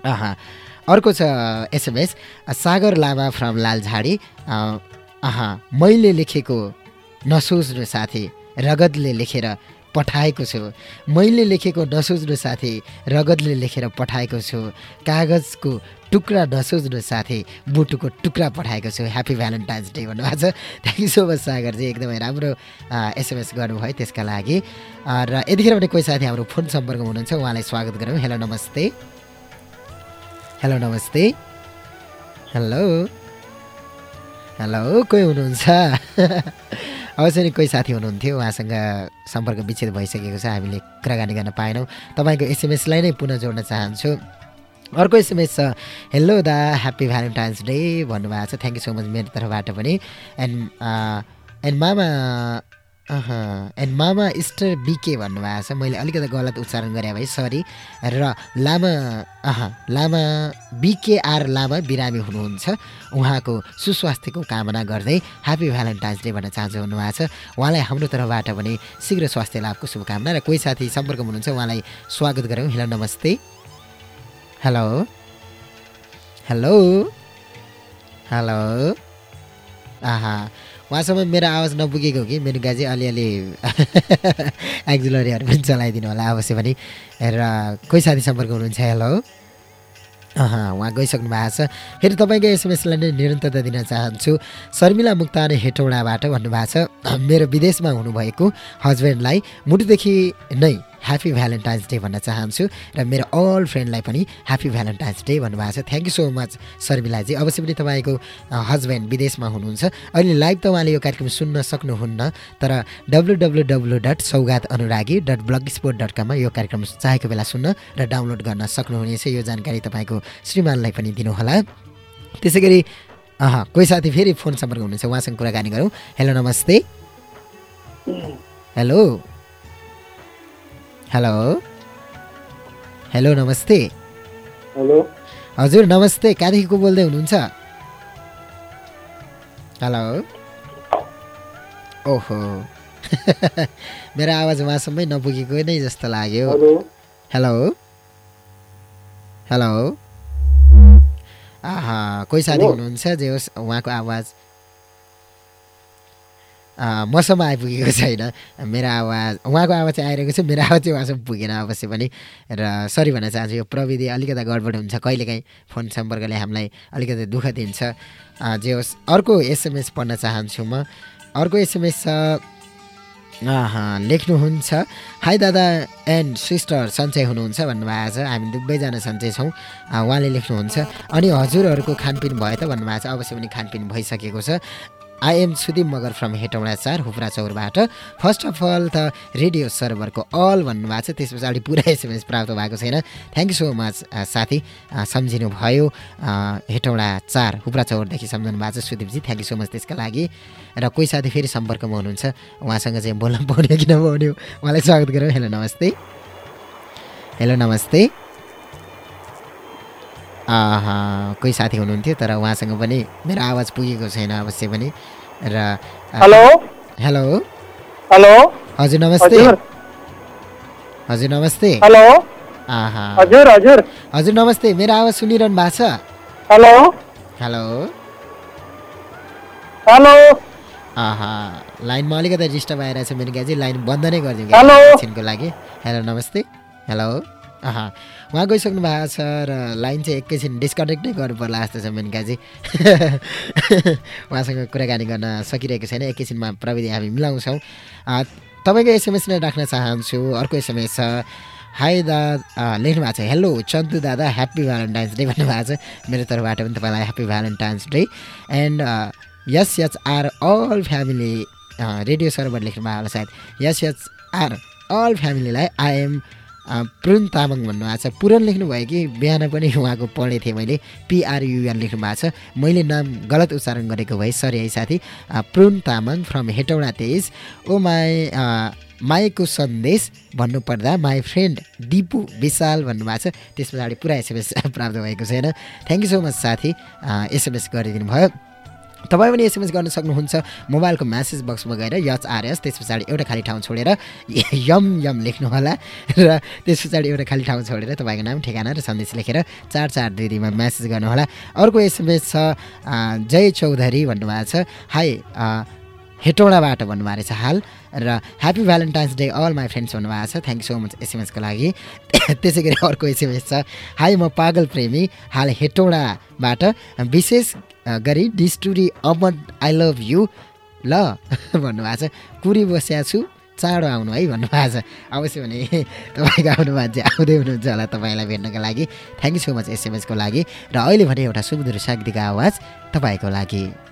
A: अर्को छ एसएमएस। Sagar Lama from लालझाडी। मैले लेखेको नसोच्नु साथी रगतले लेखेर पठाएको छु। मैले लेखेको नसोच्नु साथी रगतले लेखेर पठाएको छु। कागजको टुक्रा नसोच्नु साथी बुटुको टुक्रा पठाएको छु। ह्याप्पी भ्यालेन्टाइन्स डे भन्नुभएको छ। थ्याङ्क यू सो मच सागरजी। एकदमै राम्रो एसएमएस गर्नुभयो त्यसका लागि। र यतिखेर पनि कोही साथी हाम्रो फोन सम्पर्कमा हुनुहुन्छ उहाँलाई स्वागत गरौँ। हेलो नमस्ते। हेलो नमस्ते। हेलो हेलो कोही हुनुहुन्छ? अवश्य नै कोही साथी हुनुहुन्थ्यो। उहाँसँग सम्पर्क विच्छेद भइसकेको छ हामीले कुराकानी गर्न पाएनौँ। तपाईँको एसएमएसलाई नै पुनः जोड्न चाहन्छु। अर्को एसएमएस छ हेलो दा ह्याप्पी भ्यालेन्टाइन्स डे भन्नुभएको छ। थ्याङ्क यू सो मच मेरो तर्फबाट पनि। एन्ड एन्ड मामा एन्ड मामा स्टर बिके भन्नुभएको छ। मैले अलिकति गलत उच्चारण गरेँ भाइ सरी र लामा अह लामा बिकेआर लामा बिरामी हुनुहुन्छ। उहाँको सुस्वास्थ्यको कामना गर्दै ह्याप्पी भ्यालेन्टाइन्स डे भन्न चाहन्छु भन्नुभएको छ। उहाँलाई हाम्रो तर्फबाट पनि शीघ्र स्वास्थ्य लाभको शुभकामना र कोही साथी सम्पर्कमा हुनुहुन्छ उहाँलाई स्वागत गरौँ। हेलो नमस्ते। हेलो। हेलो। हेलो। आहा उहाँसम्म मेरो आवाज नपुगेको हो कि? मेरो गाजी अलिअलि एक्जुलरीहरू पनि चलाइदिनु होला अवश्य पनि। र कोही साथी सम्पर्क हुनुहुन्छ? हेलो उहाँ गइसक्नु भएको छ। फेरि तपाईँको एसएमएसलाई नै निरन्तरता दिन चाहन्छु। शर्मिला मुक्तान हेटौँडाबाट भन्नुभएको छ मेरो विदेशमा हुनुभएको हस्बेन्डलाई मुटुदेखि नै ह्याप्पी भ्यालेन्टाइन्स डे भन्न चाहन्छु र मेरो अल फ्रेन्डलाई पनि ह्याप्पी भ्यालेन्टाइन्स डे भन्नुभएको छ। थ्याङ्क यू सो मच शर्मिलाजी। अवश्य पनि तपाईँको हस्बेन्ड विदेशमा हुनुहुन्छ। अहिले लाइभ त उहाँले यो कार्यक्रम सुन्न सक्नुहुन्न तर W W W dot Saugat Anuragi dot blog spot dot कममा यो कार्यक्रम चाहेको बेला सुन्न र डाउनलोड गर्न सक्नुहुनेछ। यो जानकारी तपाईँको श्रीमानलाई पनि दिनुहोला। त्यसै गरी अह कोही साथी फेरि फोन सम्पर्क हुनुहुन्छ। उहाँसँग कुराकानी गरौँ। हेलो नमस्ते। हेलो। हेलो हेलो नमस्ते।
D: हेलो
A: हजुर नमस्ते। कहाँदेखि को बोल्दै हुनुहुन्छ? हेलो ओहो। मेरो आवाज उहाँसम्मै नपुगेको नै जस्तो लाग्यो। हेलो हेलो आहा कोही साथी हुनुहुन्छ जे होस् उहाँको आवाज? मसम्म आइपुगेको छैन। मेरो आवाज उहाँको आवाज चाहिँ आइरहेको छ मेरो आवाज चाहिँ उहाँसम्म पुगेन अवश्य पनि। र सरी भन्न चाहन्छु यो प्रविधि अलिकति गडबड हुन्छ। कहिलेकाहीँ फोन सम्पर्कले हामीलाई अलिकति दुःख दिन्छ। जे होस् अर्को एसएमएस पढ्न चाहन्छु म। अर्को एसएमएस छ लेख्नुहुन्छ। हाई दादा एन्ड सिस्टर सन्चय हुनुहुन्छ भन्नुभएको छ हामी दुवैजना सन्चय छौँ। उहाँले लेख्नुहुन्छ। अनि हजुरहरूको खानपिन भयो त भन्नुभएको छ। अवश्य पनि खानपिन भइसकेको छ। I am Sudeep Magar from Hetauda चार हुप्रा चौरबाट फर्स्ट अफ अल त रेडियो सर्भरको अल भन्नुभएको छ त्यस पछाडि पुरा एसएमएस प्राप्त भएको छैन। थ्याङ्क यू सो मच साथी अ, सम्झिनु भयो हेटौँडा चार हुप्रा चौरदेखि सम्झनु भएको छ सुदीपजी थ्याङ्क यू सो मच त्यसका लागि। र कोही साथी फेरि सम्पर्कमा हुनुहुन्छ उहाँसँग चाहिँ बोल्न पाउने कि नपाउने उहाँलाई स्वागत गरौँ। हेलो नमस्ते। हेलो नमस्ते। कोही साथी हुनुहुन्थ्यो तर उहाँसँग पनि मेरो आवाज पुगेको छैन अवश्य पनि। र
D: हेलो?
A: हेलो?
D: हेलो?
A: हजुर नमस्ते।
D: हजुर।
A: नमस्ते।
D: हेलो? हजुर हजुर।
A: हजुर नमस्ते। मेरो आवाज सुनिरहनु भएको छ?
D: हेलो?
A: हेलो?
D: हेलो?
A: लाइनमा अलिकति डिस्टर्ब आइरहेको छ मेरो गाजी लाइन बन्द नै गरिदिउँ। एकछिनको लागि। हेलो नमस्ते। हेलो? उहाँ गइसक्नु भएको छ र लाइन चाहिँ एकैछिन डिस्कनेक्ट नै गर्नु पर्ला जस्तो छ मेनकाजी। उहाँसँग कुराकानी गर्न सकिरहेको छैन एकैछिनमा प्रविधि हामी मिलाउँछौँ। तपाईँको एसएमएस नै राख्न चाहन्छु अर्को एसएमएस छ हाई दा लेख्नु भएको छ हेलो चन्तु दादा ह्याप्पी भ्यालेन्टाइन्स डे भन्नुभएको छ। मेरो तर्फबाट पनि तपाईँलाई happy Valentine's day and S H R L family radio server लेख्नु भएको होला सायद। यस यच आर अल फ्यामिलीलाई आइएम पुरन तामाङ भन्नुभएको छ। पुरन लेख्नुभयो कि? बिहान पनि उहाँको पढेको थिएँ मैले। पिआरयुएन लेख्नु भएको छ। मैले नाम गलत उच्चारण गरेको भए सरी है साथी। पुरन तामाङ फ्रम हेटौडा तेइस। ओ माई माईको सन्देश भन्नुपर्दा माई फ्रेन्ड दिपु विशाल भन्नुभएको छ। त्यस पछाडि पुरा एसएमएस प्राप्त भएको छैन। थ्याङ्क यू सो मच साथी। एसएमएस गरिदिनु भयो तपाईँ पनि एसएमएस गर्न सक्नुहुन्छ मोबाइलको म्यासेज बक्समा गएर यच आरएस त्यस पछाडि एउटा खाली ठाउँ छोडेर यम यम लेख्नुहोला र त्यस पछाडि एउटा खाली ठाउँ छोडेर तपाईँको नाम ठेगाना र सन्देश लेखेर चार चार दुई दुईमा म्यासेज गर्नुहोला। अर्को एसएमएस छ जय चौधरी भन्नुभएको छ। हाई हेटौँडाबाट भन्नुभएको रहेछ हाल र happy valentine's day all my friends भन्नुभएको छ। थ्याङ्क सो मच एसएमएसको लागि। त्यसै गरी अर्को एसएमएस छ। हाई म पागल प्रेमी हाल हेटौँडाबाट विशेष गरी डिस्टुरी अमन आई लभ यु ल भन्नुभएको छ। कुरी बस्या छु चाँडो आउनु है भन्नुभएको छ। अवश्य भने तपाईँको आउनु मान्छे आउँदै हुनुहुन्छ होला तपाईँलाई भेट्नको लागि। थ्याङ्क यू सो मच एसएमएसको लागि। र अहिले भने एउटा सुमधुर साङ्गीतिक आवाज तपाईँको लागि।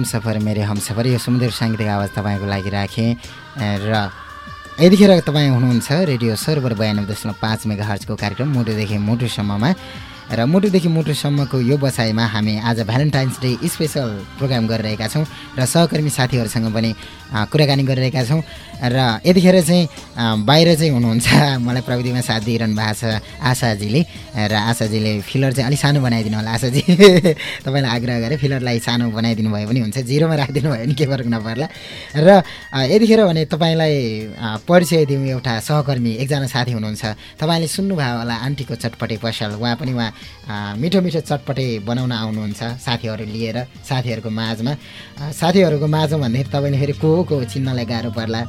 A: हमसफर मेरी हमसफर यो सुमधुर साङ्गीतिक आवाज तपाईँको लागि राखेँ। र यतिखेर तपाईँ हुनुहुन्छ रेडियो सर्भर बयानब्बे दशमलव पाँच मेगा हर्चको कार्यक्रम मुटुदेखि मुटुसम्ममा। र मुटुदेखि मुटुसम्मको यो बसाइमा हामी आज भ्यालेन्टाइन्स डे स्पेसल प्रोग्राम गरिरहेका छौँ र सहकर्मी साथीहरूसँग पनि कुराकानी गरिरहेका छौँ। र यतिखेर चाहिँ बाहिर चाहिँ हुनुहुन्छ मलाई प्रविधिमा साथ दिइरहनु भएको छ आशाजीले। र आशाजीले फिलर चाहिँ अलिक सानो बनाइदिनु होला आशाजी। तपाईँलाई आग्रह गरेँ फिलरलाई सानो बनाइदिनु भयो भने हुन्छ। जिरोमा राखिदिनु भयो भने के फरक नपर्ला। र यतिखेर भने तपाईँलाई परिचय दिउँ एउटा सहकर्मी एकजना साथी हुनुहुन्छ। तपाईँले सुन्नुभयो होला आन्टीको चटपटे पसल। उहाँ पनि उहाँ मिठो मिठो चटपटे बनाउन आउनुहुन्छ साथीहरू लिएर साथीहरूको माझमा। साथीहरूको माझमा भन्दाखेरि तपाईँले फेरि को को चिन्नलाई गाह्रो पर्ला?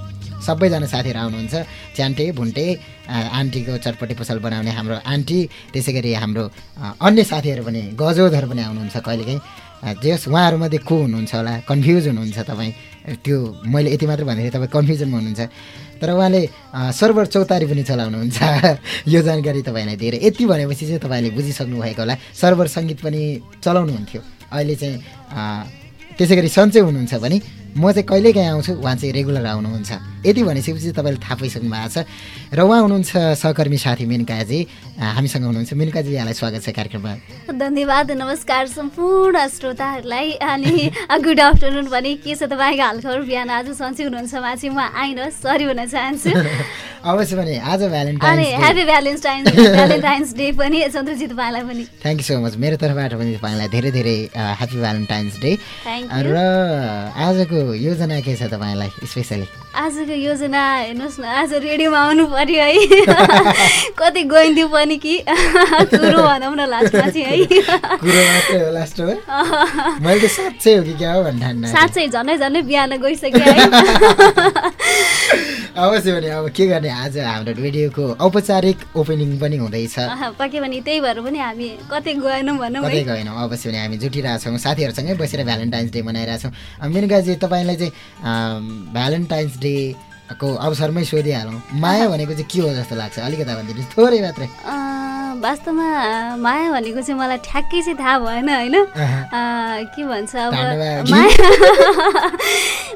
A: सबैजना साथीहरू आउनुहुन्छ। च्यान्टे भुन्टे आन्टीको चटपटे पसल बनाउने हाम्रो आन्टी त्यसै गरी हाम्रो अन्य साथीहरू पनि गजोधर पनि आउनुहुन्छ कहिलेकाहीँ। जस उहाँहरूमध्ये को हुनुहुन्छ होला? कन्फ्युज हुनुहुन्छ तपाईँ। त्यो मैले यति मात्र भन्दाखेरि तपाईँ कन्फ्युजनमा हुनुहुन्छ। तर उहाँले सर्भर चौतारी पनि चलाउनुहुन्छ। यो जानकारी तपाईँलाई दिएर यति भनेपछि चाहिँ तपाईँले बुझिसक्नु भएको होला। सर्भर सङ्गीत पनि चलाउनुहुन्थ्यो। अहिले चाहिँ त्यसै गरी सन्चै हुनुहुन्छ भने म चाहिँ कहिलेकाहीँ आउँछु उहाँ चाहिँ रेगुलर आउनुहुन्छ। यति भनिसकेपछि तपाईँले थाहा पाइसक्नु भएको छ। र उहाँ हुनुहुन्छ सहकर्मी साथी मेनकाजी। हामीसँग हुनुहुन्छ। मेनकाजी यहाँलाई स्वागत छ कार्यक्रममा।
O: धन्यवाद नमस्कार सम्पूर्ण श्रोताहरूलाई। अनि गुड आफ्टरनुन पनि के छ तपाईँको हालखबर? बिहान आज सन्चै हुनुहुन्छ मान्छे म आइन सरी भन्न चाहन्छु।
A: अवश्य पनि आज
O: अनि
A: valentine's
O: happy valentine's valentine's day पनि। चन्द्रजी तपाईँलाई पनि।
A: थ्याङ्क यू सो मच मेरो तर्फबाट पनि तपाईँलाई धेरै धेरै ह्याप्पी भ्यालेन्टाइन्स डे. र आजको योजना के छ तपाईँलाई स्पेसली
O: आजको योजना हेर्नुहोस् न आज रेडियोमा आउनु पर्यो है। कतै गइन्थ्यो पनि कि? कुरो भनौँ न लास्टमा चाहिँ है।
A: कुरो मात्रै हो लास्टमा। मैले साँच्चै हो कि क्या हो ठान्न
O: साँच्चै झन्डै झन्डै बिहान गइसक्यो है।
A: अवश्य भने अब के गर्ने आज हाम्रो रेडियोको औपचारिक ओपनिङ पनि हुँदैछ।
O: पक्कै पनि त्यही भएर पनि हामी कतै गएनौँ भनौँ
A: कतै गएनौँ अवश्य भने हामी जुटिरहेछौँ साथीहरूसँगै बसेर भ्यालेन्टाइन्स डे मनाइरहेछौँ। मेनकाजी तपाईँलाई चाहिँ भ्यालेन्टाइन्स डेको अवसरमै सोधिहालौँ। माया भनेको चाहिँ के हो जस्तो लाग्छ? अलिकता भनिदिनुहोस् थोरै मात्रै।
O: वास्तवमा माया भनेको चाहिँ मलाई ठ्याक्कै चाहिँ थाहा भएन होइन? के भन्छ अब। माया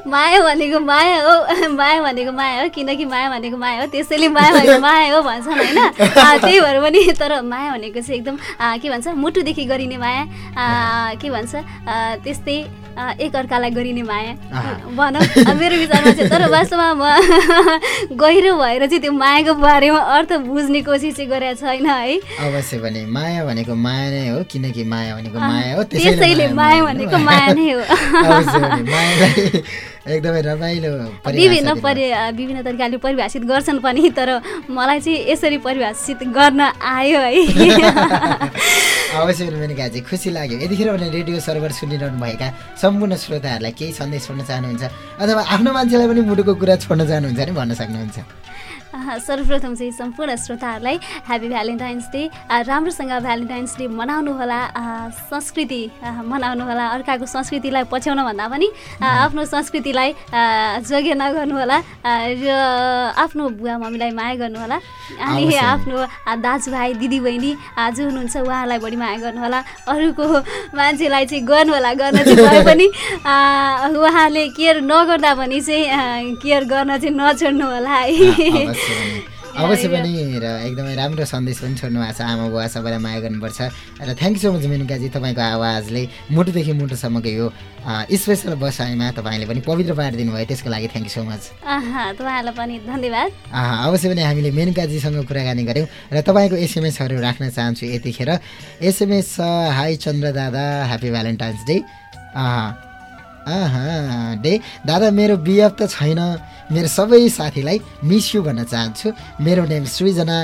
O: माया भनेको माया हो माया भनेको माया हो किनकि माया भनेको माया हो त्यसैले माया भनेको माया हो भन्छन् होइन? त्यही भएर पनि तर माया भनेको चाहिँ एकदम के भन्छ मुटुदेखि गरिने माया। के भन्छ त्यस्तै एकअर्कालाई गरिने माया। भनौँ मेरो विचारमा चाहिँ तर वास्तवमा म गहिरो भएर चाहिँ त्यो मायाको बारेमा अर्थ बुझ्ने कोसिस चाहिँ गरेको छैन है।
A: अवश्य भने माया भनेको माया नै हो किनकि माया भनेको माया हो
O: त्यसैले माया भनेको माया नै हो।
A: एकदमै रमाइलो
O: विभिन्न। परि विभिन्न तरिकाले परिभाषित गर्छन् पनि तर मलाई चाहिँ यसरी परिभाषित गर्न आयो है।
A: अवश्य गाजी खुसी लाग्यो। यतिखेर भने रेडियो सर्भर सुनिरहनु भएका सम्पूर्ण श्रोताहरूलाई केही सन्देश छोड्न चाहनुहुन्छ अथवा आफ्नो मान्छेलाई पनि मुटुको कुरा छोड्न चाहनुहुन्छ भने भन्न सक्नुहुन्छ।
O: सर्वप्रथम चाहिँ सम्पूर्ण श्रोताहरूलाई ह्याप्पी भ्यालेन्टाइन्स डे राम्रोसँग भ्यालेन्टाइन्स डे मनाउनु होला अह, संस्कृति मनाउनु होला अर्काको संस्कृतिलाई पछ्याउन भन्दा पनि आफ्नो संस्कृतिलाई जोग्य नगर्नु होला अह, र आफ्नो बुवा मम्मीलाई माया गर्नु होला अनि। आफ्नो दाजुभाइ दिदीबहिनी जो हुनुहुन्छ उहाँलाई बढी माया गर्नु होला अरूको मान्छेलाई चाहिँ गर्नु होला गर्न चाहिँ भए पनि उहाँले केयर नगर्दा पनि चाहिँ केयर गर्न चाहिँ नछोड्नु होला है
A: अवश्य पनि र एकदमै राम्रो सन्देश पनि छोड्नु भएको छ। आमा बुवा सबैलाई माया गर्नुपर्छ। र thank you so much Menukaji तपाईँको आवाजले मुटुदेखि मुटुसम्मको यो स्पेसल बसाइमा तपाईँले पनि पवित्र पारिदिनु भयो त्यसको लागि थ्याङ्क यू सो मच
O: आहा, तपाईँहरूलाई पनि धन्यवाद।
A: अवश्य पनि हामीले मेनकाजीसँग कुराकानी गऱ्यौँ। र तपाईँको एसएमएसहरू राख्न चाहन्छु यतिखेर। एसएमएस छ हाई चन्द्र दादा ह्याप्पी भ्यालेन्टाइन्स डे अँ डे दादा मेरो बिएफ त छैन। मेरो सबै साथीलाई मिस यु भन्न चाहन्छु। मेरो नेम सृजना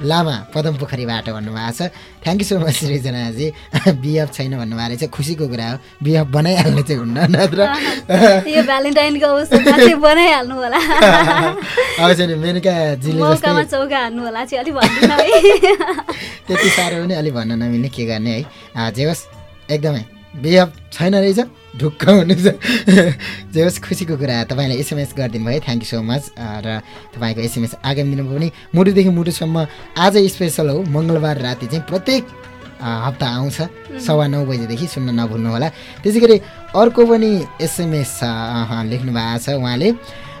A: लामा पदम पोखरीबाट भन्नुभएको छ। Thank you so much Srijanaji BF छैन भन्नुभएको रहेछ। खुसीको कुरा हो। बिएफ बनाइहाल्ने चाहिँ हुन्न नत्र?
O: यो भ्यालेन्टाइनको अवसरमा बनाइहाल्नु होला।
A: अवश्य नि मेनकाजीले
O: मौकामा
A: जस्तै
O: चौका हान्नु होला चाहिँ अलिक भन्दिनँ है।
A: त्यति साह्रो पनि अलि भन्न नमिल्ने के गर्ने है। जे होस् एकदमै। बिहेभ छैन रहेछ। ढुक्क हुनु छ जे होस् खुसीको कुरा तपाईँले एसएमएस गरिदिनु भयो। थ्याङ्क यू सो मच र तपाईँको एसएमएस आगामी दिनमा पनि मुटुदेखि मुटुसम्म आज स्पेसल हो। मङ्गलबार राति चाहिँ प्रत्येक हप्ता आउँछ। सवा नौ बजीदेखि सुन्न नभुल्नुहोला। त्यसै गरी अर्को पनि एसएमएस लेख्नु भएको छ उहाँले।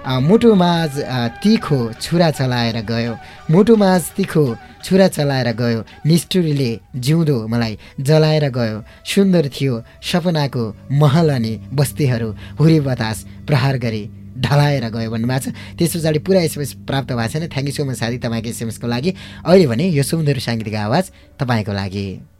A: मुटुमाझ तिखो छुरा चलाएर गयो। मुटुमाझ तिखो छुरा चलाएर गयो। निष्ठुरीले जिउँदो मलाई जलाएर गयो। सुन्दर थियो सपनाको महल अनि बस्तीहरू। हुरी बतास प्रहार गरी ढलाएर गयो भन्नुभएको छ। त्यस पछाडि पुरा एसएमएस प्राप्त भएको छैन। थ्याङ्क यू सो मच साथी तपाईँको एसएमएसको लागि। अहिले भने यो सुन्दर साङ्गीतिक आवाज तपाईँको लागि।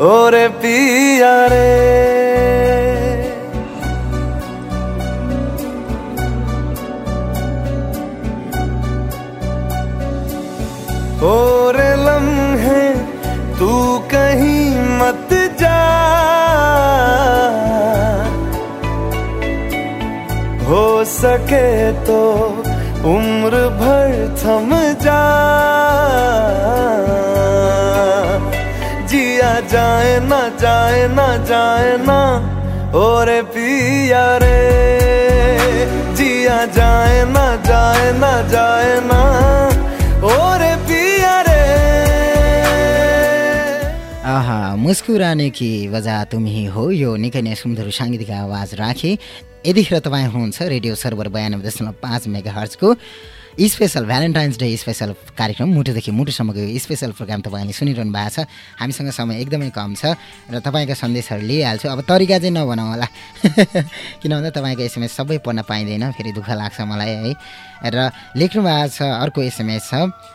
T: ओरे पिया रे। और लम्हे तू कहीं मत जा। हो सके तो उम्र जाए ना जाए ना जाए ना। और पिया रे जिया जाए ना जाए ना जाए ना। और पिया रे।
A: आहा मुस्कुराने कि वजह तुमी हो यो निकै नै सुन्दर साङ्गीतिक आवाज राखे। यतिखेर तपाईँ हुनुहुन्छ रेडियो सर्भर बयानब्बे दशमलव पाँच मेगा हर्चको स्पेसल भ्यालेन्टाइन्स डे स्पेसल कार्यक्रम मुटुदेखि मुटुसम्मको स्पेसल प्रोग्राम तपाईँले सुनिरहनु भएको छ। हामीसँग समय एकदमै कम छ र तपाईँका सन्देशहरू लिइहाल्छु। अब तरिका चाहिँ नभनौँ होला। किन भन्दा तपाईँको एसएमएस सबै पढ्न पाइँदैन फेरि दुःख लाग्छ मलाई है। र लेख्नु भएको छ अर्को एसएमएस छ।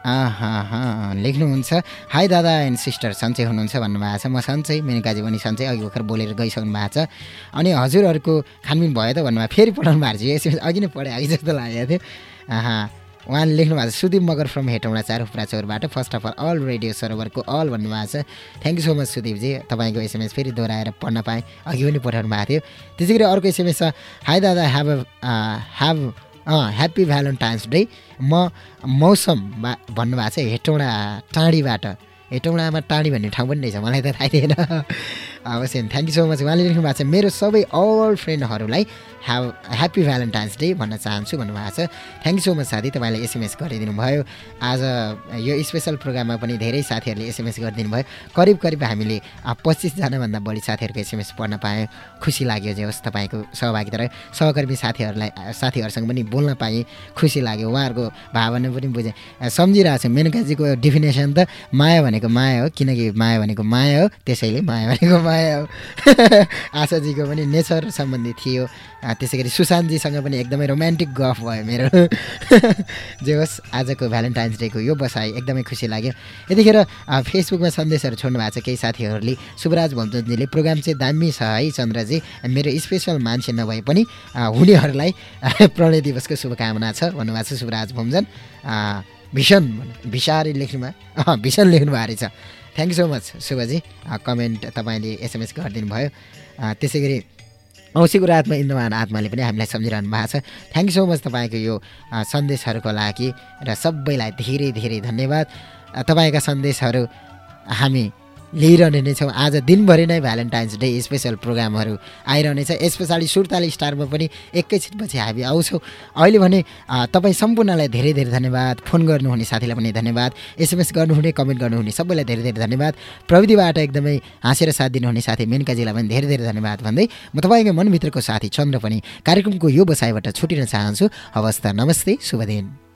A: लेख्नुहुन्छ। हाई दादा एन्ड सिस्टर सन्चै हुनुहुन्छ भन्नुभएको छ। म सन्चै मेनुकाजी पनि सन्चै। अघि भर्खर बोलेर गइसक्नु भएको छ। अनि हजुरहरूको खानपिन भयो त भन्नुभयो फेरि पठाउनु भएको छ। एसएमएस अघि नै पढाए अघि जस्तो लागेको थियो। उहाँले लेख्नु भएको छ सुदीप मगर फ्रम हेटौँडा चार उपराचौरबाट first of all all radio सर्भरको all भन्नुभएको छ। Thank you so much Sudipji. तपाईँको एसएमएस फेरि दोहोऱ्याएर पढ्न पाएँ। अघि पनि पठाउनु भएको थियो। त्यसै गरी अर्को एसएमएस छ। हाई दादा have have happy valentine's day म मौसम भन्नुभएको छ हेटौँडा टाँडीबाट हेटौँडामा टाँडी भन्ने ठाउँ पनि रहेछ मलाई त थाहा थिएन। अवश्य थ्याङ्क यू सो मच उहाँले लेख्नु भएको छ मेरो सबै अल फ्रेन्डहरूलाई ह्याभ ह्याप्पी भ्यालेन्टाइन्स डे भन्न चाहन्छु भन्नुभएको छ। थ्याङ्क यू सो मच साथी तपाईँले एसएमएस गरिदिनु भयो। आज यो स्पेसल प्रोग्राममा पनि धेरै साथीहरूले एसएमएस गरिदिनु भयो। करिब करिब हामीले पच्चिसजनाभन्दा बढी साथीहरूको एसएमएस पढ्न पाएँ खुसी लाग्यो जे होस् तपाईँको सहभागिता रह्यो। सहकर्मी साथीहरूलाई साथीहरूसँग पनि बोल्न पाएँ। खुसी लाग्यो। उहाँहरूको भावना पनि बुझेँ। सम्झिरहेको छु। मेनकाजीको डिफिनेसन त माया भनेको माया हो किनकि माया भनेको माया हो। त्यसैले माया भनेको माया हो। आशाजीको पनि नेचर सम्बन्धी थियो। त्यसै गरी सुशान्तजीसँग पनि एकदमै रोमान्टिक गफ भयो मेरो। जे होस् आजको भ्यालेन्टाइन्स डेको यो बसाइ एकदमै खुसी लाग्यो। यतिखेर फेसबुकमा सन्देशहरू छोड्नु भएको छ केही साथीहरूले। शुभराज भम्जनजीले प्रोग्राम चाहिँ दामी छ है चन्द्रजी। मेरो स्पेसल मान्छे नभए पनि हुनेहरूलाई प्रणय दिवसको शुभकामना छ भन्नुभएको छ शुभराज भुम्जन भीषण भिसारी लेख्नुमा भीषण लेख्नु भएको रहेछ thank you so much Shubhaji. Comment तपाईँले एसएमएस गरिदिनु भयो त्यसै गरी औँसीको रातमा इन्द्रमान आत्माले पनि हामीलाई सम्झिरहनु भएको छ। थ्याङ्क यू सो मच तपाईँको यो सन्देशहरूको लागि र सबैलाई धेरै धेरै धन्यवाद। तपाईँका सन्देशहरू हामी लिइरहने नै छौँ। आज दिनभरि नै भ्यालेन्टाइन्स डे स्पेसल प्रोग्रामहरू आइरहनेछ यस पछाडि सुर्ताली स्टारमा पनि एकैछिनपछि हामी आउँछौँ। अहिले भने तपाईँ सम्पूर्णलाई धेरै धेरै धन्यवाद। फोन गर्नुहुने साथीलाई पनि धन्यवाद। एसएमएस गर्नुहुने कमेन्ट गर्नुहुने सबैलाई धेरै धेरै धन्यवाद। प्रविधिबाट एकदमै हाँसेर साथ दिनुहुने साथी मेनकाजीलाई पनि धेरै धेरै धन्यवाद भन्दै म तपाईँको मनभित्रको साथी चन्द्र पनि कार्यक्रमको यो बसाइबाट छुटिन चाहन्छु। हवस् त नमस्ते शुभ दिन।